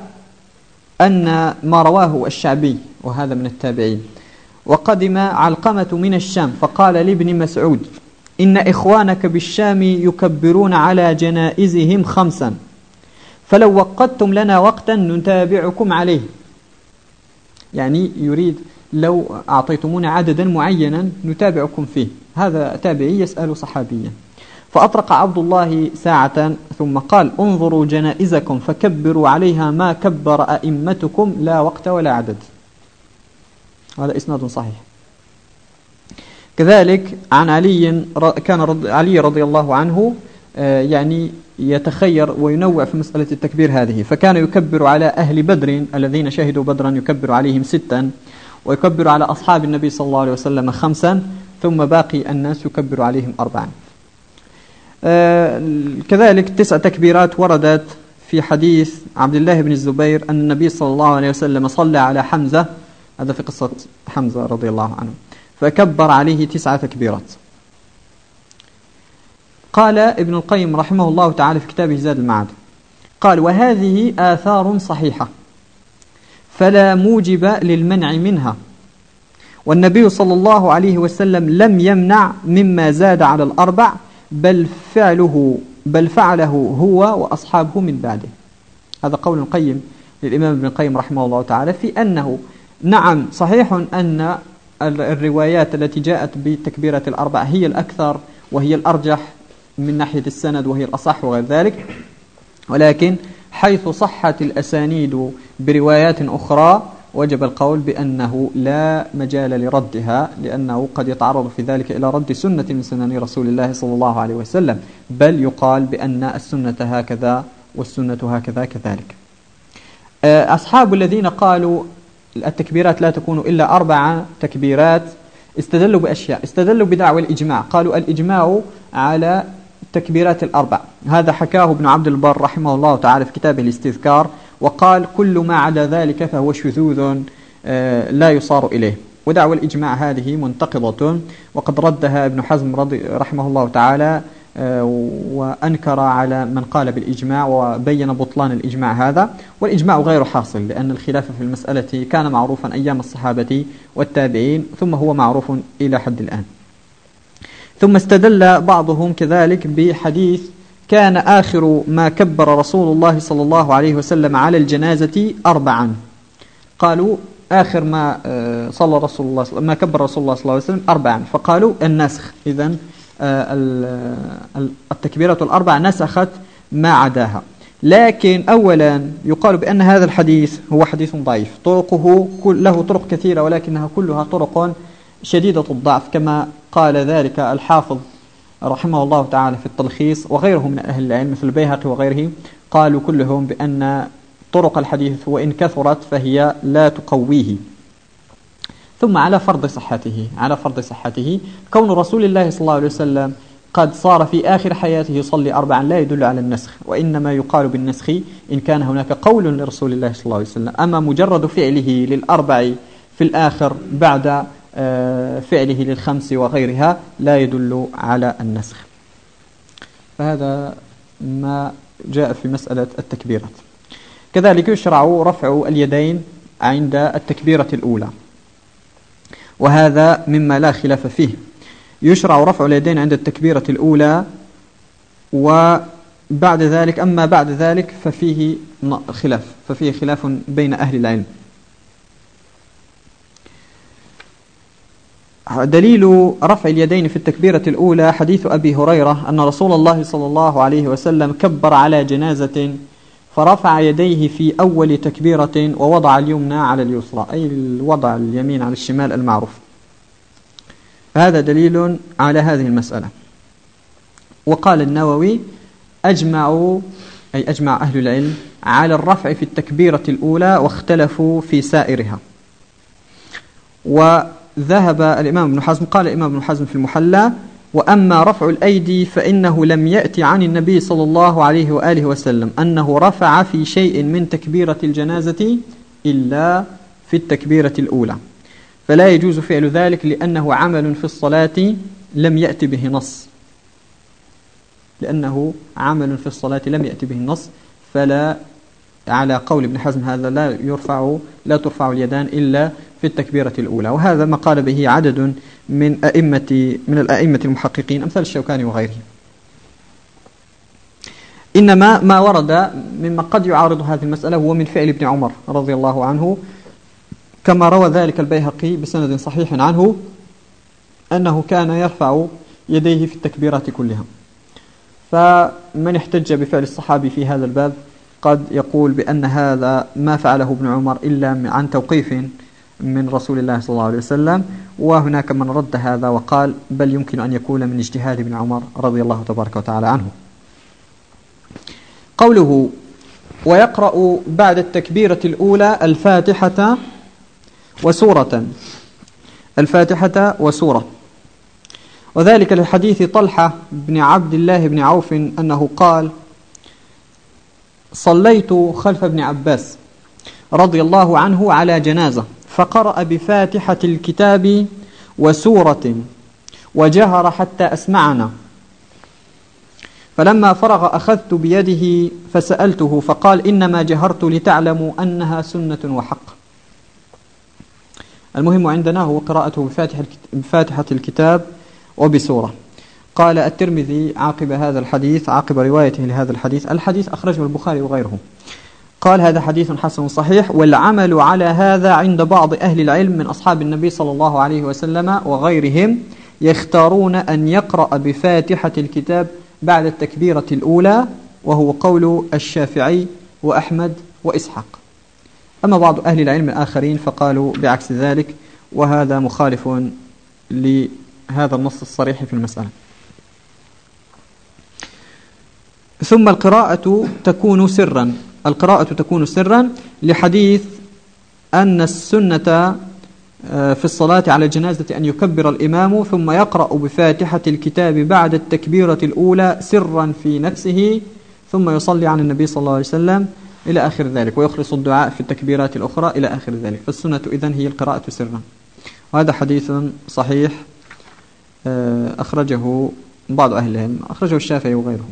أن ما رواه الشعبي وهذا من التابعين وقدم علقمة من الشام فقال لابن مسعود إن إخوانك بالشام يكبرون على جنائزهم خمسا فلو وقتم لنا وقتا نتابعكم عليه. يعني يريد لو أعطيتمونا عددا معينا نتابعكم فيه. هذا تابعي يسأل صحابيا. فأطرق عبد الله ساعة ثم قال انظروا جنائزكم فكبروا عليها ما كبر أئمتكم لا وقت ولا عدد. هذا إسناد صحيح. كذلك عن علي كان علي رضي الله عنه آه، يعني يتخير وينوع في مسألة التكبير هذه. فكان يكبر على أهل بدر الذين شهدوا بدرا يكبر عليهم ستا ويكبر على أصحاب النبي صلى الله عليه وسلم خمسا ثم باقي الناس يكبر عليهم أربعا. كذلك تسع تكبيرات وردت في حديث عبد الله بن الزبير أن النبي صلى الله عليه وسلم صلى على حمزة. هذا في قصة حمزة رضي الله عنه. فكبر عليه تسع تكبيرات. قال ابن القيم رحمه الله تعالى في كتابه زاد المعاد. قال وهذه آثار صحيحة. فلا موجب للمنع منها. والنبي صلى الله عليه وسلم لم يمنع مما زاد على الأربع بل فعله بل فعله هو وأصحابه من بعده. هذا قول القيم للإمام ابن القيم رحمه الله تعالى في أنه نعم صحيح أن الروايات التي جاءت بتكبيرة الأربع هي الأكثر وهي الأرجح من ناحية السند وهي الأصح وغير ذلك ولكن حيث صحت الأسانيد بروايات أخرى وجب القول بأنه لا مجال لردها لأنه قد يتعرض في ذلك إلى رد سنة من سنن رسول الله صلى الله عليه وسلم بل يقال بأن السنة هكذا والسنة هكذا كذلك. آه، أصحاب الذين قالوا التكبيرات لا تكون إلا أربع تكبيرات استدلوا بأشياء. استدلوا بدعوى الإجماع. قالوا الإجماع على التكبيرات الأربع. هذا حكاه ابن عبد البر رحمه الله تعالى في كتابه الاستذكار. وقال كل ما عدا ذلك فهو شذوذ آه، لا يصار إليه. ودعوى الإجماع هذه منتقضة. وقد ردها ابن حزم رضي رحمه الله تعالى آه، وأنكر على من قال بالإجماع وبين بطلان الإجماع هذا. والإجماع غير حاصل لأن الخلاف في المسألة كان معروفا أيام الصحابة والتابعين ثم هو معروف إلى حد الآن. ثم استدل بعضهم كذلك بحديث كان آخر ما كبر رسول الله صلى الله عليه وسلم على الجنازة أربعا. قالوا آخر ما آه، صلى رسول الله ما كبر رسول الله صلى الله عليه وسلم أربعا. فقالوا النسخ. إذا آه، التكبيرة الأربع نسخت ما عداها. لكن أولا يقال بأن هذا الحديث هو حديث ضعيف. طرقه له طرق كثيرة ولكنها كلها طرق شديدة الضعف كما قال ذلك الحافظ رحمه الله تعالى في التلخيص وغيره من أهل العلم مثل البيهقي وغيره قالوا كلهم بأن طرق الحديث وإن كثرت فهي لا تقويه. ثم على فرض صحته على فرض صحته كون رسول الله صلى الله عليه وسلم قد صار في آخر حياته يصلي أربعا لا يدل على النسخ وإنما يقال بالنسخ إن كان هناك قول لرسول الله صلى الله عليه وسلم. أما مجرد فعله للأربع في الآخر بعد فعله للخمس وغيرها لا يدل على النسخ. فهذا ما جاء في مسألة التكبيرات. كذلك يشرع رفع اليدين عند التكبيرة الأولى. وهذا مما لا خلاف فيه. يشرع رفع اليدين عند التكبيرة الأولى وبعد ذلك أما بعد ذلك ففيه خلاف. ففيه خلاف بين أهل العلم. دليل رفع اليدين في التكبيرة الأولى حديث أبي هريرة أن رسول الله صلى الله عليه وسلم كبر على جنازة فرفع يديه في أول تكبيرة ووضع اليمنى على اليسرى أي وضع اليمين على الشمال المعروف. فهذا دليل على هذه المسألة. وقال النووي أجمعوا أي أجمع أهل العلم على الرفع في التكبيرة الأولى واختلفوا في سائرها. وذهب الإمام ابن حزم قال الإمام ابن حزم في المحلى وأما رفع الأيدي فإنه لم يأتي عن النبي صلى الله عليه وآله وسلم أنه رفع في شيء من تكبيرة الجنازة إلا في التكبيرة الأولى. فلا يجوز فعل ذلك لأنه عمل في الصلاة لم يأتي به نص. لأنه عمل في الصلاة لم يأتي به النص فلا على قول ابن حزم هذا لا يرفع لا ترفع اليدان إلا في التكبيرة الأولى وهذا ما قال به عدد من أئمة من الأئمة المحققين أمثال الشوكاني وغيره إنما ما ورد مما قد يعارض هذه المسألة هو من فعل ابن عمر رضي الله عنه كما روى ذلك البيهقي بسند صحيح عنه أنه كان يرفع يديه في التكبيرات كلها. فمن احتج بفعل الصحابي في هذا الباب قد يقول بأن هذا ما فعله ابن عمر إلا عن توقيف من رسول الله صلى الله عليه وسلم وهناك من رد هذا وقال بل يمكن أن يكون من اجتهاد ابن عمر رضي الله تبارك وتعالى عنه. قوله ويقرأ بعد التكبيرة الأولى الفاتحة وسورة. الفاتحة وسورة. وذلك لحديث طلحة بن عبد الله بن عوف أنه قال صليت خلف ابن عباس رضي الله عنه على جنازة. فقرأ بفاتحة الكتاب وسورة وجهر حتى أسمعنا. فلما فرغ أخذت بيده فسألته فقال إنما جهرت لتعلموا أنها سنة وحق. المهم عندنا هو قراءته بفاتحة الكتاب وبسورة. قال الترمذي عاقب هذا الحديث عاقب روايته لهذا الحديث الحديث أخرجه البخاري وغيره. قال هذا حديث حسن صحيح والعمل على هذا عند بعض أهل العلم من أصحاب النبي صلى الله عليه وسلم وغيرهم يختارون أن يقرأ بفاتحة الكتاب بعد التكبيرة الأولى وهو قول الشافعي وأحمد وإسحاق. أما بعض أهل العلم الآخرين فقالوا بعكس ذلك وهذا مخالف لهذا النص الصريح في المسألة. ثم القراءة تكون سرا. القراءة تكون سرا لحديث أن السنة آه، في الصلاة على الجنازة أن يكبر الإمام ثم يقرأ بفاتحة الكتاب بعد التكبيرة الأولى سرا في نفسه ثم يصلي عن النبي صلى الله عليه وسلم إلى آخر ذلك ويخلص الدعاء في التكبيرات الأخرى إلى آخر ذلك. فالسنة إذن هي القراءة سرا. وهذا حديث صحيح آه، أخرجه بعض أهل العلم أخرجه الشافعي وغيره.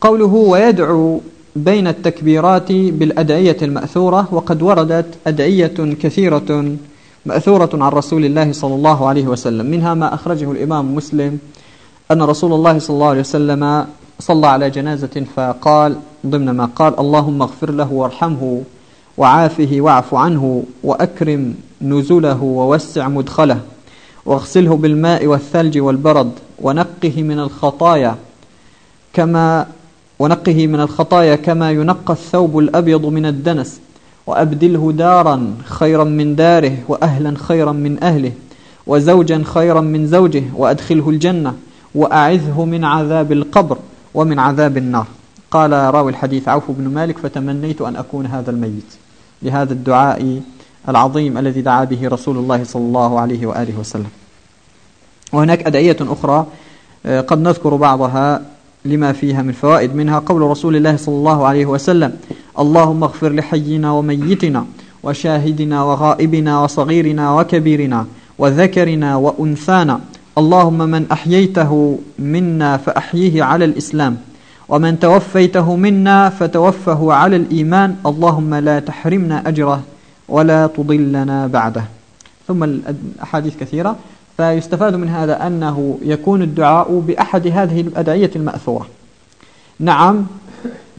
قوله ويدعو بين التكبيرات بالأدعية المأثورة وقد وردت أدعية كثيرة مأثورة عن رسول الله صلى الله عليه وسلم منها ما أخرجه الإمام مسلم أن رسول الله صلى الله عليه وسلم صلى على جنازة فقال ضمن ما قال اللهم اغفر له وارحمه وعافه واعف عنه وأكرم نزله ووسع مدخله واغسله بالماء والثلج والبرد ونقه من الخطايا كما ونقه من الخطايا كما ينقى الثوب الأبيض من الدنس وأبدله دارا خيرا من داره وأهلا خيرا من أهله وزوجا خيرا من زوجه وأدخله الجنة وأعذه من عذاب القبر ومن عذاب النار. قال راوي الحديث عوف بن مالك فتمنيت أن أكون هذا الميت لهذا الدعاء العظيم الذي دعا به رسول الله صلى الله عليه وآله وسلم. وهناك أدعية أخرى آه، قد نذكر بعضها. لما فيها من فوائد منها قول رسول الله صلى الله عليه وسلم اللهم اغفر لحينا وميتنا وشاهدنا وغائبنا وصغيرنا وكبيرنا وذكرنا وأنثانا. اللهم من أحييته منا فأحيه على الإسلام ومن توفيته منا فتوفه على الإيمان. اللهم لا تحرمنا أجره ولا تضلنا بعده. ثم الأحاديث كثيرة. فيستفاد من هذا أنه يكون الدعاء بأحد هذه الأدعية المأثورة. نعم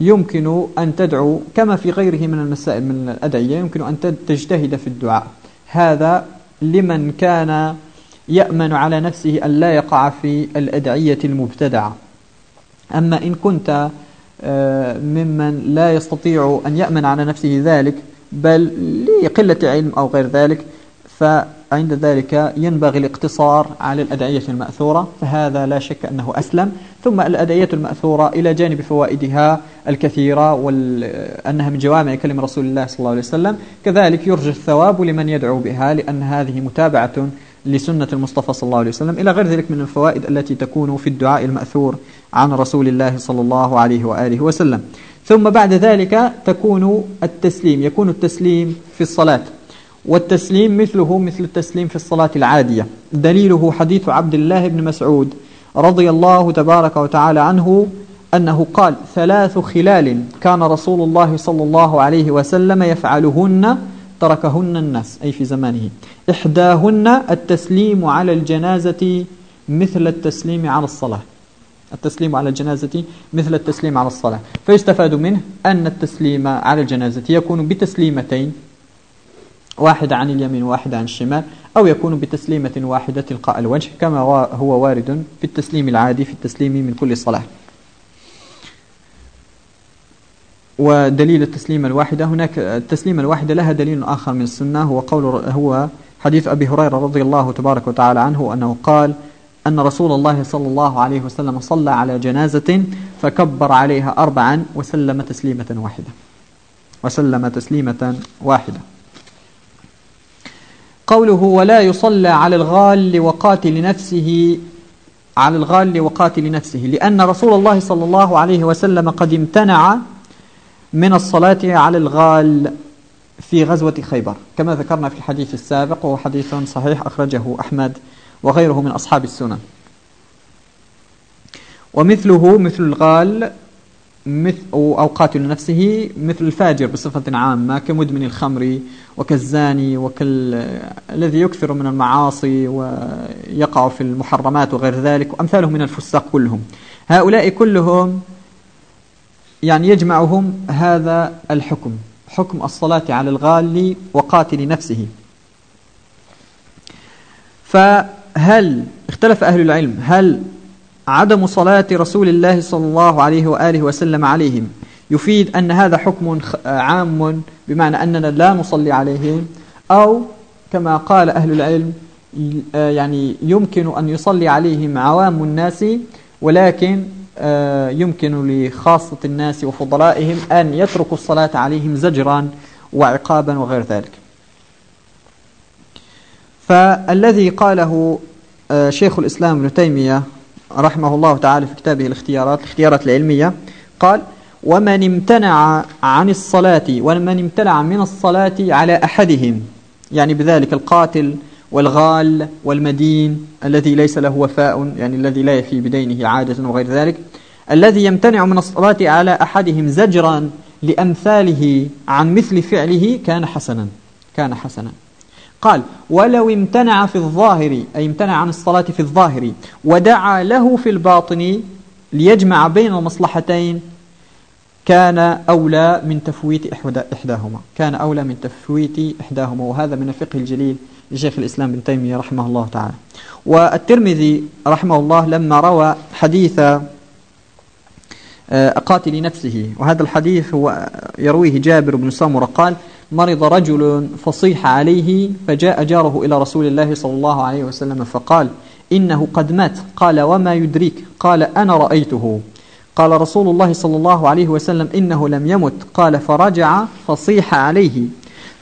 يمكن أن تدعو كما في غيره من المسائل من الأدعية يمكن أن تجتهد في الدعاء. هذا لمن كان يأمن على نفسه أن لا يقع في الأدعية المبتدعة. أما إن كنت آه، ممن لا يستطيع أن يأمن على نفسه ذلك بل لقلة علم أو غير ذلك فعند ذلك ينبغي الاقتصار على الأدعية المأثورة فهذا لا شك أنه أسلم. ثم الأدعية المأثورة إلى جانب فوائدها الكثيرة وأنها من جوامع كلمة رسول الله صلى الله عليه وسلم. كذلك يرجى الثواب لمن يدعو بها لأن هذه متابعة لسنة المصطفى صلى الله عليه وسلم. إلى غير ذلك من الفوائد التي تكون في الدعاء المأثور عن رسول الله صلى الله عليه وآله وسلم. ثم بعد ذلك تكون التسليم يكون التسليم في الصلاة. والتسليم مثله مثل التسليم في الصلاة العادية. دليله حديث عبد الله بن مسعود رضي الله تبارك وتعالى عنه أنه قال ثلاث خلال كان رسول الله صلى الله عليه وسلم يفعلهن تركهن الناس أي في زمانه. إحداهن التسليم على الجنازة مثل التسليم على الصلاة. التسليم على الجنازة مثل التسليم على الصلاة. فيستفاد منه أن التسليم على الجنازة يكون بتسليمتين. واحدة عن اليمين وواحدة عن الشمال أو يكون بتسليمة واحدة تلقاء الوجه كما هو وارد في التسليم العادي في التسليم من كل صلاة. ودليل التسليم الواحدة هناك التسليم الواحدة لها دليل آخر من السنة هو قول هو حديث أبي هريرة رضي الله تبارك وتعالى عنه أنه قال أن رسول الله صلى الله عليه وسلم صلى على جنازة فكبر عليها أربعا وسلم تسليمة واحدة. وسلم تسليمة واحدة. قوله ولا يصلى على الغال وقاتل نفسه على الغال وقاتل نفسه لأن رسول الله صلى الله عليه وسلم قد امتنع من الصلاة على الغال في غزوة خيبر. كما ذكرنا في الحديث السابق وهو حديث صحيح أخرجه أحمد وغيره من أصحاب السنن. ومثله مثل الغال مثل أو قاتل نفسه مثل الفاجر بصفة عامة كمدمن الخمر وكالزاني وكالذي يكثر من المعاصي ويقع في المحرمات وغير ذلك وأمثالهم من الفساق كلهم. هؤلاء كلهم يعني يجمعهم هذا الحكم حكم الصلاة على الغال وقاتل نفسه. فهل اختلف أهل العلم هل عدم صلاة رسول الله صلى الله عليه وآله وسلم عليهم. يفيد أن هذا حكم عام بمعنى أننا لا نصلي عليهم أو كما قال أهل العلم يعني يمكن أن يصلي عليهم عوام الناس ولكن آه، يمكن لخاصة الناس وفضلائهم أن يتركوا الصلاة عليهم زجرا وعقابا وغير ذلك. فالذي قاله آه، شيخ الإسلام ابن تيمية رحمه الله تعالى في كتابه الاختيارات الاختيارات العلمية قال ومن امتنع عن الصلاة ومن امتنع من الصلاة على أحدهم يعني بذلك القاتل والغال والمدين الذي ليس له وفاء يعني الذي لا يفي بدينه عادة وغير ذلك الذي يمتنع من الصلاة على أحدهم زجرا لأمثاله عن مثل فعله كان حسنا كان حسنا. قال ولو امتنع في الظاهر أي امتنع عن الصلاة في الظاهر ودعا له في الباطن ليجمع بين المصلحتين كان أولى من تفويت إحداهما كان أولى من تفويت إحداهما. وهذا من الفقه الجليل لشيخ الإسلام بن تيمية رحمه الله تعالى. والترمذي رحمه الله لما روى حديث قاتل نفسه. وهذا الحديث هو يرويه جابر بن سمرة قال مرض رجل فصيح عليه فجاء جاره إلى رسول الله صلى الله عليه وسلم فقال إنه قد مات. قال وما يدريك؟ قال أنا رأيته. قال رسول الله صلى الله عليه وسلم إنه لم يمت. قال فرجع فصيح عليه.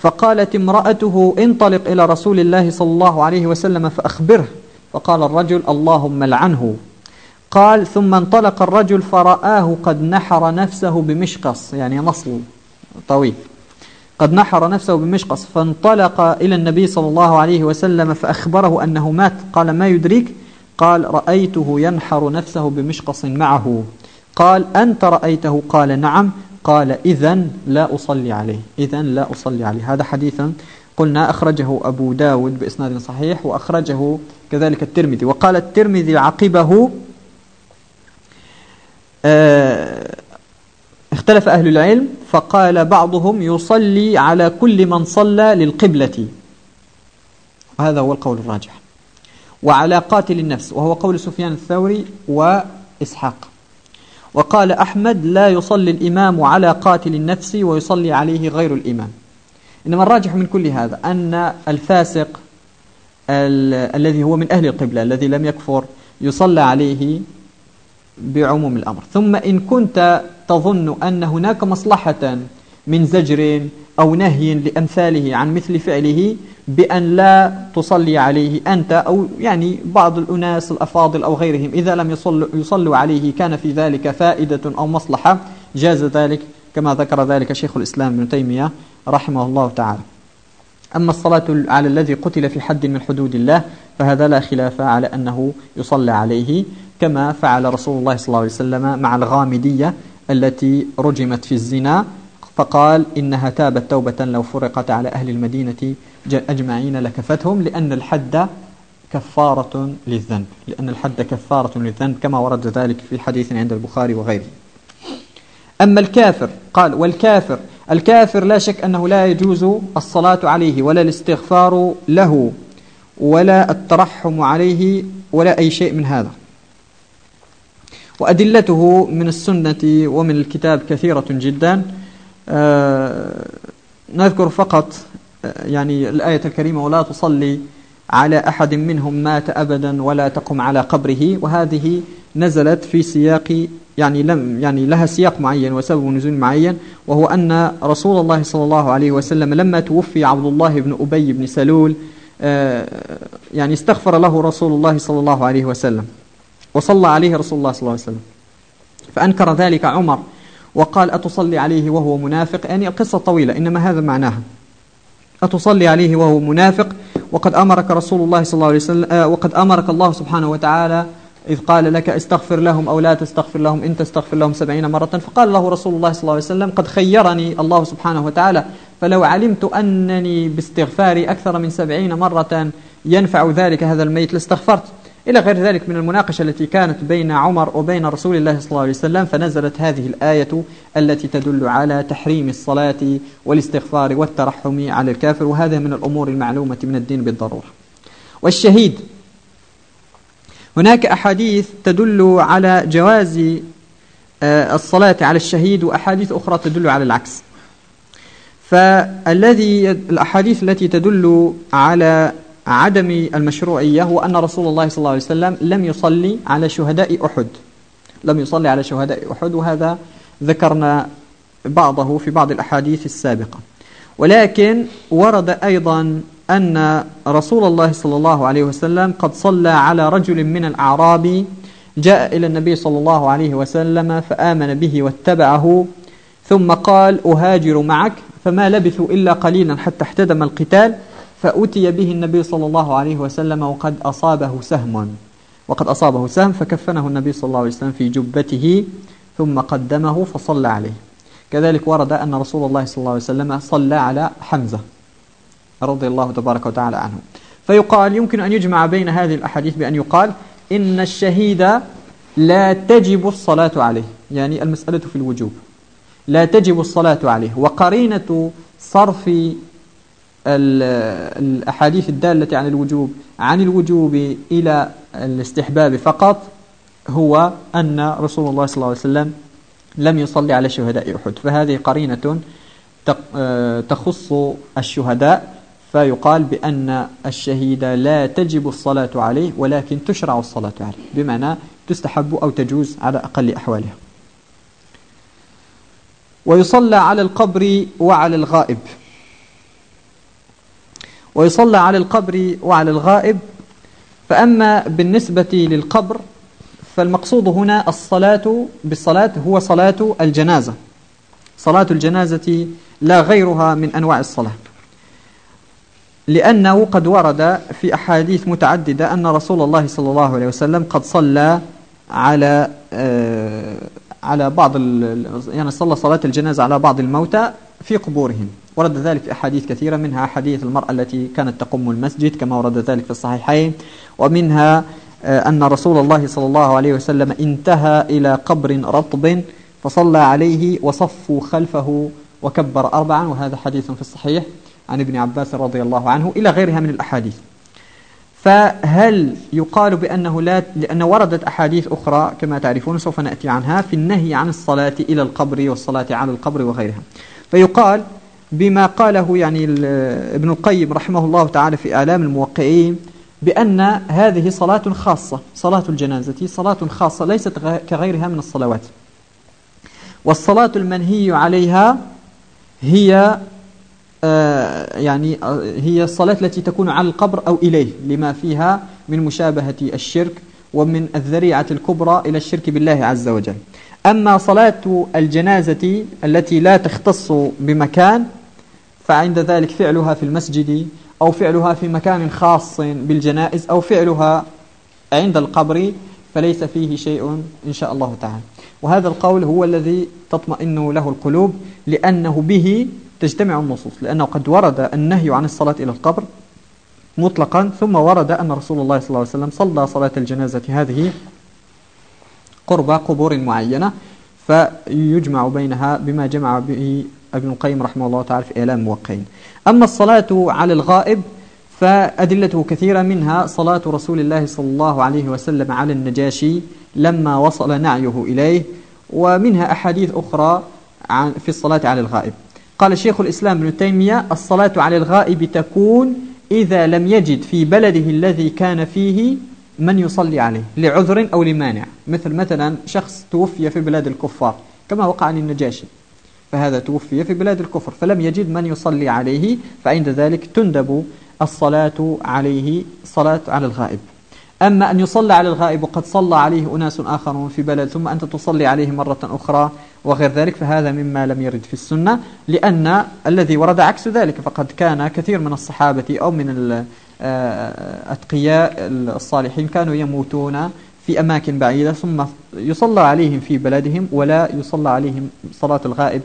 فقالت امرأته انطلق إلى رسول الله صلى الله عليه وسلم فأخبره. فقال الرجل اللهم لعنه قال ثم انطلق الرجل فرآه قد نحر نفسه بمشقص يعني مصل طويل. قد نحر نفسه بمشقص فانطلق إلى النبي صلى الله عليه وسلم فأخبره أنه مات. قال ما يدريك؟ قال رأيته ينحر نفسه بمشقص معه. قال أنت رأيته؟ قال نعم. قال إذا لا أصلي عليه. إذا لا أصلي عليه. هذا حديثا قلنا أخرجه أبو داود بإسناد صحيح وأخرجه كذلك الترمذي. وقال الترمذي عقبه اختلف أهل العلم فقال بعضهم يصلي على كل من صلى للقبلة. وهذا هو القول الراجح. وعلى قاتل النفس وهو قول سفيان الثوري وإسحاق. وقال أحمد لا يصلي الإمام على قاتل النفس ويصلي عليه غير الإمام. إنما الراجح من كل هذا أن الفاسق الذي هو من أهل القبلة الذي لم يكفر يصلى عليه بعموم الأمر. ثم إن كنت تظن أن هناك مصلحة من زجر أو نهي لأمثاله عن مثل فعله بأن لا تصلي عليه أنت أو يعني بعض الأناس الأفاضل أو غيرهم إذا لم يصلوا, يصلوا عليه كان في ذلك فائدة أو مصلحة. جاز ذلك كما ذكر ذلك شيخ الإسلام ابن تيمية رحمه الله تعالى. أما الصلاة على الذي قتل في حد من حدود الله فهذا لا خلاف على أنه يصلى عليه كما فعل رسول الله صلى الله عليه وسلم مع الغامدية التي رجمت في الزنا فقال إنها تابت توبة لو فرقت على أهل المدينة أجمعين لكفتهم لأن الحد كفارة للذنب لأن الحد كفارة للذنب كما ورد ذلك في حديث عند البخاري وغيره. أما الكافر قال والكافر الكافر لا شك أنه لا يجوز الصلاة عليه ولا الاستغفار له ولا الترحم عليه ولا أي شيء من هذا. وأدلته من السنة ومن الكتاب كثيرة جدا. آه، نذكر فقط آه، يعني الآية الكريمة ولا تصلي على أحد منهم مات أبدا ولا تقم على قبره. وهذه نزلت في سياق يعني لم يعني لها سياق معين وسبب نزول معين وهو أن رسول الله صلى الله عليه وسلم لما توفي عبد الله بن أبي بن سلول آه، يعني استغفر له رسول الله صلى الله عليه وسلم وصلى عليه رسول الله صلى الله عليه وسلم. فأنكر ذلك عمر وقال أتصلي عليه وهو منافق؟ يعني القصة طويلة إنما هذا معناها. أتصلي عليه وهو منافق وقد أمرك رسول الله صلى الله عليه وسلم آه وقد أمرك الله سبحانه وتعالى إذ قال لك استغفر لهم أو لا تستغفر لهم إن تستغفر لهم سبعين مرة. فقال له رسول الله صلى الله عليه وسلم قد خيرني الله سبحانه وتعالى فلو علمت أنني باستغفاري أكثر من سبعين مرة ينفع ذلك هذا الميت لاستغفرت. إلى غير ذلك من المناقشة التي كانت بين عمر وبين رسول الله صلى الله عليه وسلم فنزلت هذه الآية التي تدل على تحريم الصلاة والاستغفار والترحم على الكافر وهذا من الأمور المعلومة من الدين بالضرورة. والشهيد هناك أحاديث تدل على جواز آه، الصلاة على الشهيد وأحاديث أخرى تدل على العكس. فالذي الأحاديث التي تدل على عدم المشروعية هو أن رسول الله صلى الله عليه وسلم لم يصلي على شهداء أحد. لم يصلي على شهداء أحد وهذا ذكرنا بعضه في بعض الأحاديث السابقة. ولكن ورد أيضا أن رسول الله صلى الله عليه وسلم قد صلى على رجل من الأعراب جاء إلى النبي صلى الله عليه وسلم فآمن به واتبعه ثم قال أهاجر معك. فما لبثوا إلا قليلا حتى احتدم القتال فأتي به النبي صلى الله عليه وسلم وقد أصابه سهم. وقد أصابه سهم فكفنه النبي صلى الله عليه وسلم في جبته ثم قدمه فصلى عليه. كذلك ورد أن رسول الله صلى الله عليه وسلم صلى على حمزة. رضي الله تبارك وتعالى عنه. فيقال يمكن أن يجمع بين هذه الأحاديث بأن يقال إن الشهيد لا تجب الصلاة عليه يعني المسألة في الوجوب. لا تجب الصلاة عليه. وقرينة صرف الأحاديث الدالة عن الوجوب عن الوجوب إلى الاستحباب فقط هو أن رسول الله صلى الله عليه وسلم لم يصلي على شهداء أحد. فهذه قرينة تخص الشهداء. فيقال بأن الشهيد لا تجب الصلاة عليه ولكن تشرع الصلاة عليه بمعنى تستحب أو تجوز على أقل أحوالها. ويصلى على القبر وعلى الغائب. ويصلى على القبر وعلى الغائب. فأما بالنسبة للقبر فالمقصود هنا الصلاة بالصلاة هو صلاة الجنازة. صلاة الجنازة لا غيرها من أنواع الصلاة. لأنه قد ورد في أحاديث متعددة أن رسول الله صلى الله عليه وسلم قد صلى على آه، على بعض يعني صلى صلاة الجنازة على بعض الموتى في قبورهم. ورد ذلك في أحاديث كثيرة منها حديث المرأة التي كانت تقوم المسجد كما ورد ذلك في الصحيحين ومنها آه، أن رسول الله صلى الله عليه وسلم انتهى إلى قبر رطب فصلى عليه وصفوا خلفه وكبر أربعا وهذا حديث في الصحيح. عن ابن عباس رضي الله عنه إلى غيرها من الأحاديث. فهل يقال بأنه لا لأن وردت أحاديث أخرى كما تعرفون سوف نأتي عنها في النهي عن الصلاة إلى القبر والصلاة على القبر وغيرها. فيقال بما قاله يعني ابن القيم رحمه الله تعالى في آلام الموقعين بأن هذه صلاة خاصة صلاة الجنازة صلاة خاصة ليست كغيرها من الصلوات. والصلاة المنهي عليها هي يعني آه، هي الصلاة التي تكون على القبر أو إليه لما فيها من مشابهة الشرك ومن الذريعة الكبرى إلى الشرك بالله عز وجل. أما صلاة الجنازة التي لا تختص بمكان فعند ذلك فعلها في المسجد أو فعلها في مكان خاص بالجنائز أو فعلها عند القبر فليس فيه شيء إن شاء الله تعالى. وهذا القول هو الذي تطمئن له القلوب لأنه به تجتمع النصوص لأنه قد ورد النهي عن الصلاة إلى القبر مطلقا ثم ورد أن رسول الله صلى الله عليه وسلم صلى صلاة الجنازة هذه قرب قبور معينة فيجمع بينها بما جمع به ابن القيم رحمه الله تعالى في إعلام موقعين. أما الصلاة على الغائب فأدلته كثيرة منها صلاة رسول الله صلى الله عليه وسلم على النجاشي لما وصل نعيه إليه ومنها أحاديث أخرى في الصلاة على الغائب. قال شيخ الإسلام ابن تيمية الصلاة على الغائب تكون إذا لم يجد في بلده الذي كان فيه من يصلي عليه لعذر أو لمانع. مثل مثلا شخص توفي في بلاد الكفار كما وقع للنجاشي فهذا توفي في بلاد الكفر فلم يجد من يصلي عليه فعند ذلك تندب الصلاة عليه صلاة على الغائب. أما أن يصلى على الغائب وقد صلى عليه أناس آخرون في بلد ثم أنت تصلي عليه مرة أخرى وغير ذلك فهذا مما لم يرد في السنة لأن الذي ورد عكس ذلك فقد كان كثير من الصحابة أو من الأتقياء الصالحين كانوا يموتون في أماكن بعيدة ثم يصلى عليهم في بلدهم ولا يصلى عليهم صلاة الغائب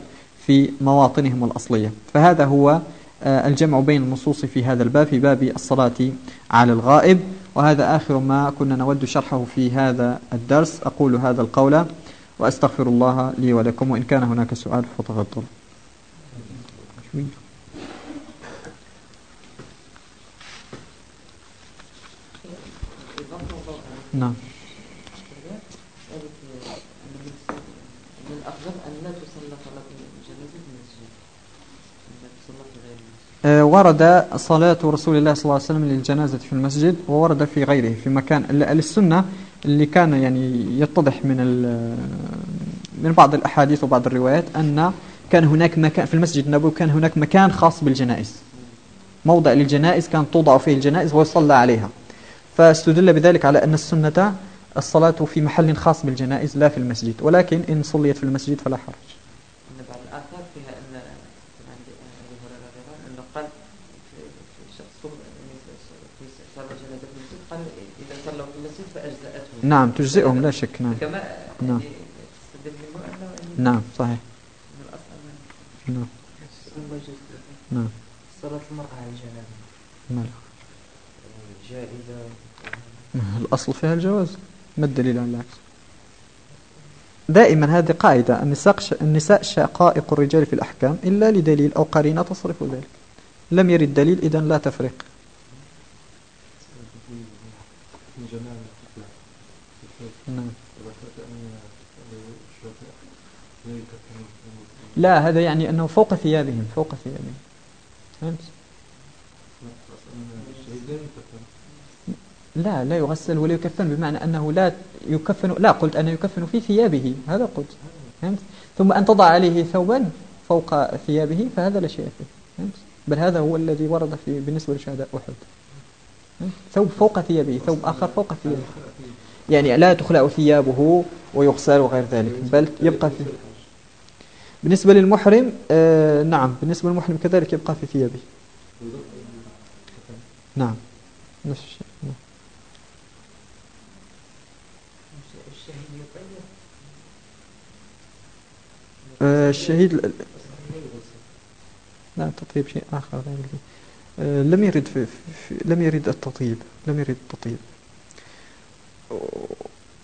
في مواطنهم الأصلية. فهذا هو آه، الجمع بين النصوص في هذا الباب في باب الصلاة على الغائب. وهذا آخر ما كنا نود شرحه في هذا الدرس. أقول هذا القول وأستغفر الله لي ولكم وإن كان هناك سؤال فتفضل نعم. ورد صلاة رسول الله صلى الله عليه وسلم للجنازة في المسجد وورد في غيره في مكان السنة اللي كان يعني يتضح من من بعض الأحاديث وبعض الروايات أن كان هناك مكان في المسجد النبوي كان هناك مكان خاص بالجنائز. موضع للجنائز كان توضع فيه الجنائز ويصلى عليها. فاستدل بذلك على أن السنة الصلاة في محل خاص بالجنائز لا في المسجد ولكن إن صليت في المسجد فلا حرج. نعم تجزئهم لا شك نعم. نعم. نعم صحيح. نعم. نعم. صلاة المرأة على الجنازة نعم. جائزة. الأصل فيها الجواز. ما الدليل على العكس؟ دائما هذه قاعدة. النساء النساء شقائق الرجال في الأحكام إلا لدليل أو قرينة تصرف ذلك. لم يرد دليل إذا لا تفرق لا هذا يعني أنه فوق ثيابهم فوق ثيابهم. فهمت؟ لا لا يغسل ولا يكفن بمعنى أنه لا يكفن لا قلت أنه يكفن في ثيابه هذا قلت. فهمت؟ ثم أن تضع عليه ثوبا فوق ثيابه فهذا لا شيء فيه. فهمت؟ بل هذا هو الذي ورد في بالنسبة لشهداء أحد. ثوب فوق ثيابه ثوب آخر فوق ثيابه. يعني لا تخلع ثيابه ويغسل وغير ذلك بل يبقى في بالنسبة للمحرم آه نعم بالنسبة للمحرم كذلك يبقى في ثيابه. نعم. نفس الشيء نعم. الشهيد لا التطيب شيء آخر آه لم يرد في, في لم يرد التطيب لم يرد التطيب.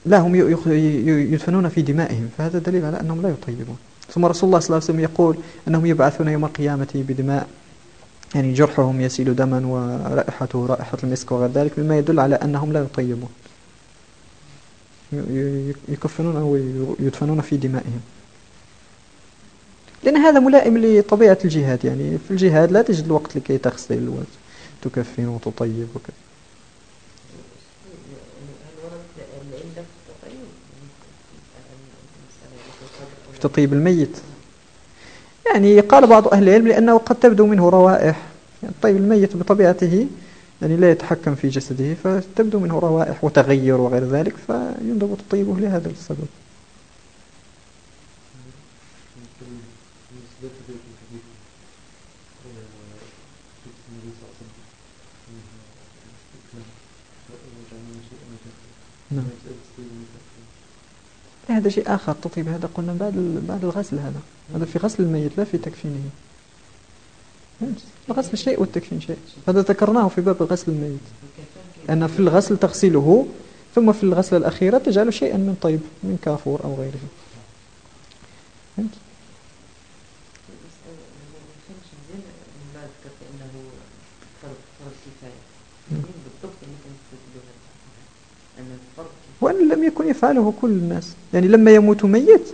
لا هم يدفنون في دمائهم فهذا دليل على أنهم لا يطيبون. ثم رسول الله صلى الله عليه وسلم يقول أنهم يبعثون يوم القيامة بدماء يعني جرحهم يسيل دما ورائحته رائحة المسك وغير ذلك مما يدل على أنهم لا يطيبون. يكفنون أو يدفنون في دمائهم. لأن هذا ملائم لطبيعة الجهاد يعني في الجهاد لا تجد الوقت لكي تغسل وتكفن وتطيب وكذا. تطيب الميت. يعني قال بعض أهل العلم لأنه قد تبدو منه روائح. يعني الطيب الميت بطبيعته يعني لا يتحكم في جسده فتبدو منه روائح وتغير وغير ذلك فيندب تطيبه لهذا السبب. نعم. هذا شيء آخر تطيب هذا قلنا بعد بعد الغسل هذا. هذا في غسل الميت لا في تكفينه. الغسل شيء والتكفين شيء. هذا ذكرناه في باب غسل الميت. أن في الغسل تغسله ثم في الغسل الأخيرة تجعل شيئا من طيب من كافور أو غيره. فهمت؟ لم يكن يفعله كل الناس. يعني لما يموت ميت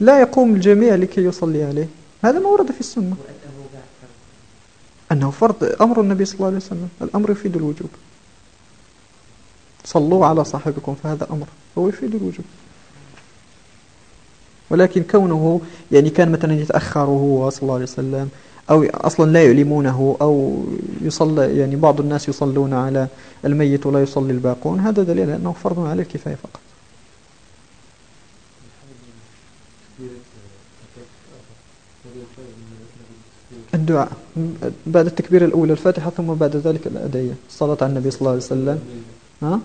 لا يقوم الجميع لكي يصلي عليه. هذا ما ورد في السنة. أنه فرض أمر النبي صلى الله عليه وسلم. الأمر يفيد الوجوب. صلوا على صاحبكم فهذا أمر. هو يفيد الوجوب. ولكن كونه يعني كان مثلا يتأخر هو صلى الله عليه وسلم أو أصلا لا يعلمونه أو يصلى يعني بعض الناس يصلون على الميت ولا يصلي الباقون هذا دليل أنه فرض على الكفاية فقط. الدعاء بعد التكبير الأولى الفاتحة ثم بعد ذلك الأدعية الصلاة على النبي صلى الله عليه وسلم. ها؟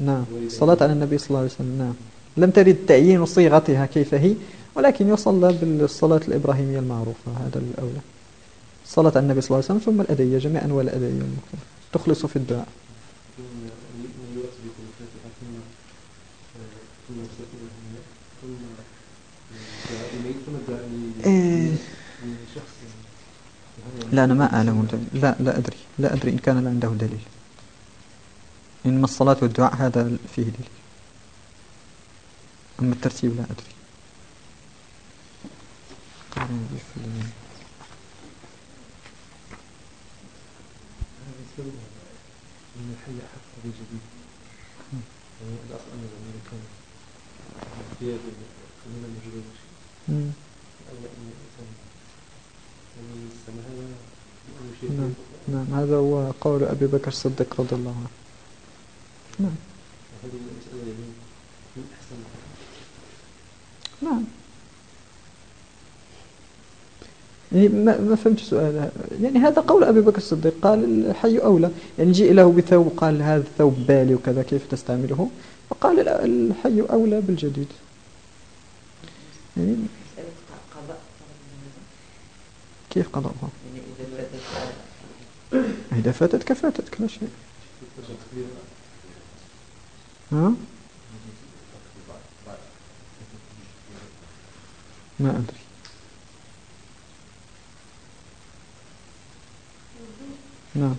نعم الصلاة على النبي صلى الله عليه وسلم نعم. لم ترد تعيين صيغتها كيف هي ولكن يصلى بالصلاة الإبراهيمية المعروفة هذا الأولى الصلاة على النبي صلى الله عليه وسلم ثم الأدعية جميع أنواع الأدعية تخلص في الدعاء. إيه. لا أنا ما أعلم لا لا أدري. لا أدري إن كان عنده دليل. إنما الصلاة والدعاء هذا فيه دليل. أما الترتيب لا أدري. من الحي حق بجديد الأصل أن الأمريكان في من المجرد نعم نعم هذا هو قول أبي بكر الصديق رضي الله عنه. نعم. نعم. يعني ما ما فهمت سؤال. يعني هذا قول أبي بكر الصديق. قال الحي أولى. يعني جيء له بثوب قال هذا ثوب بالي وكذا كيف تستعمله؟ فقال الحي أولى بالجديد. يعني كيف قضاؤها؟ إذا فاتت كفاتت لا شيء. ها؟ ما أدري. نعم.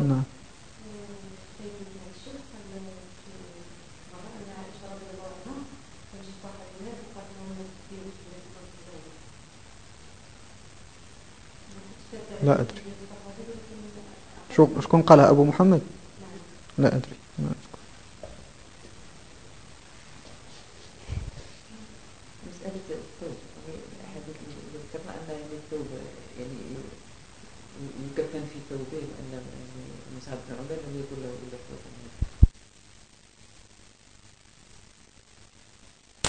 نعم. لا أدري. شو شكون قالها؟ أبو محمد؟ لا أدري. ما أذكر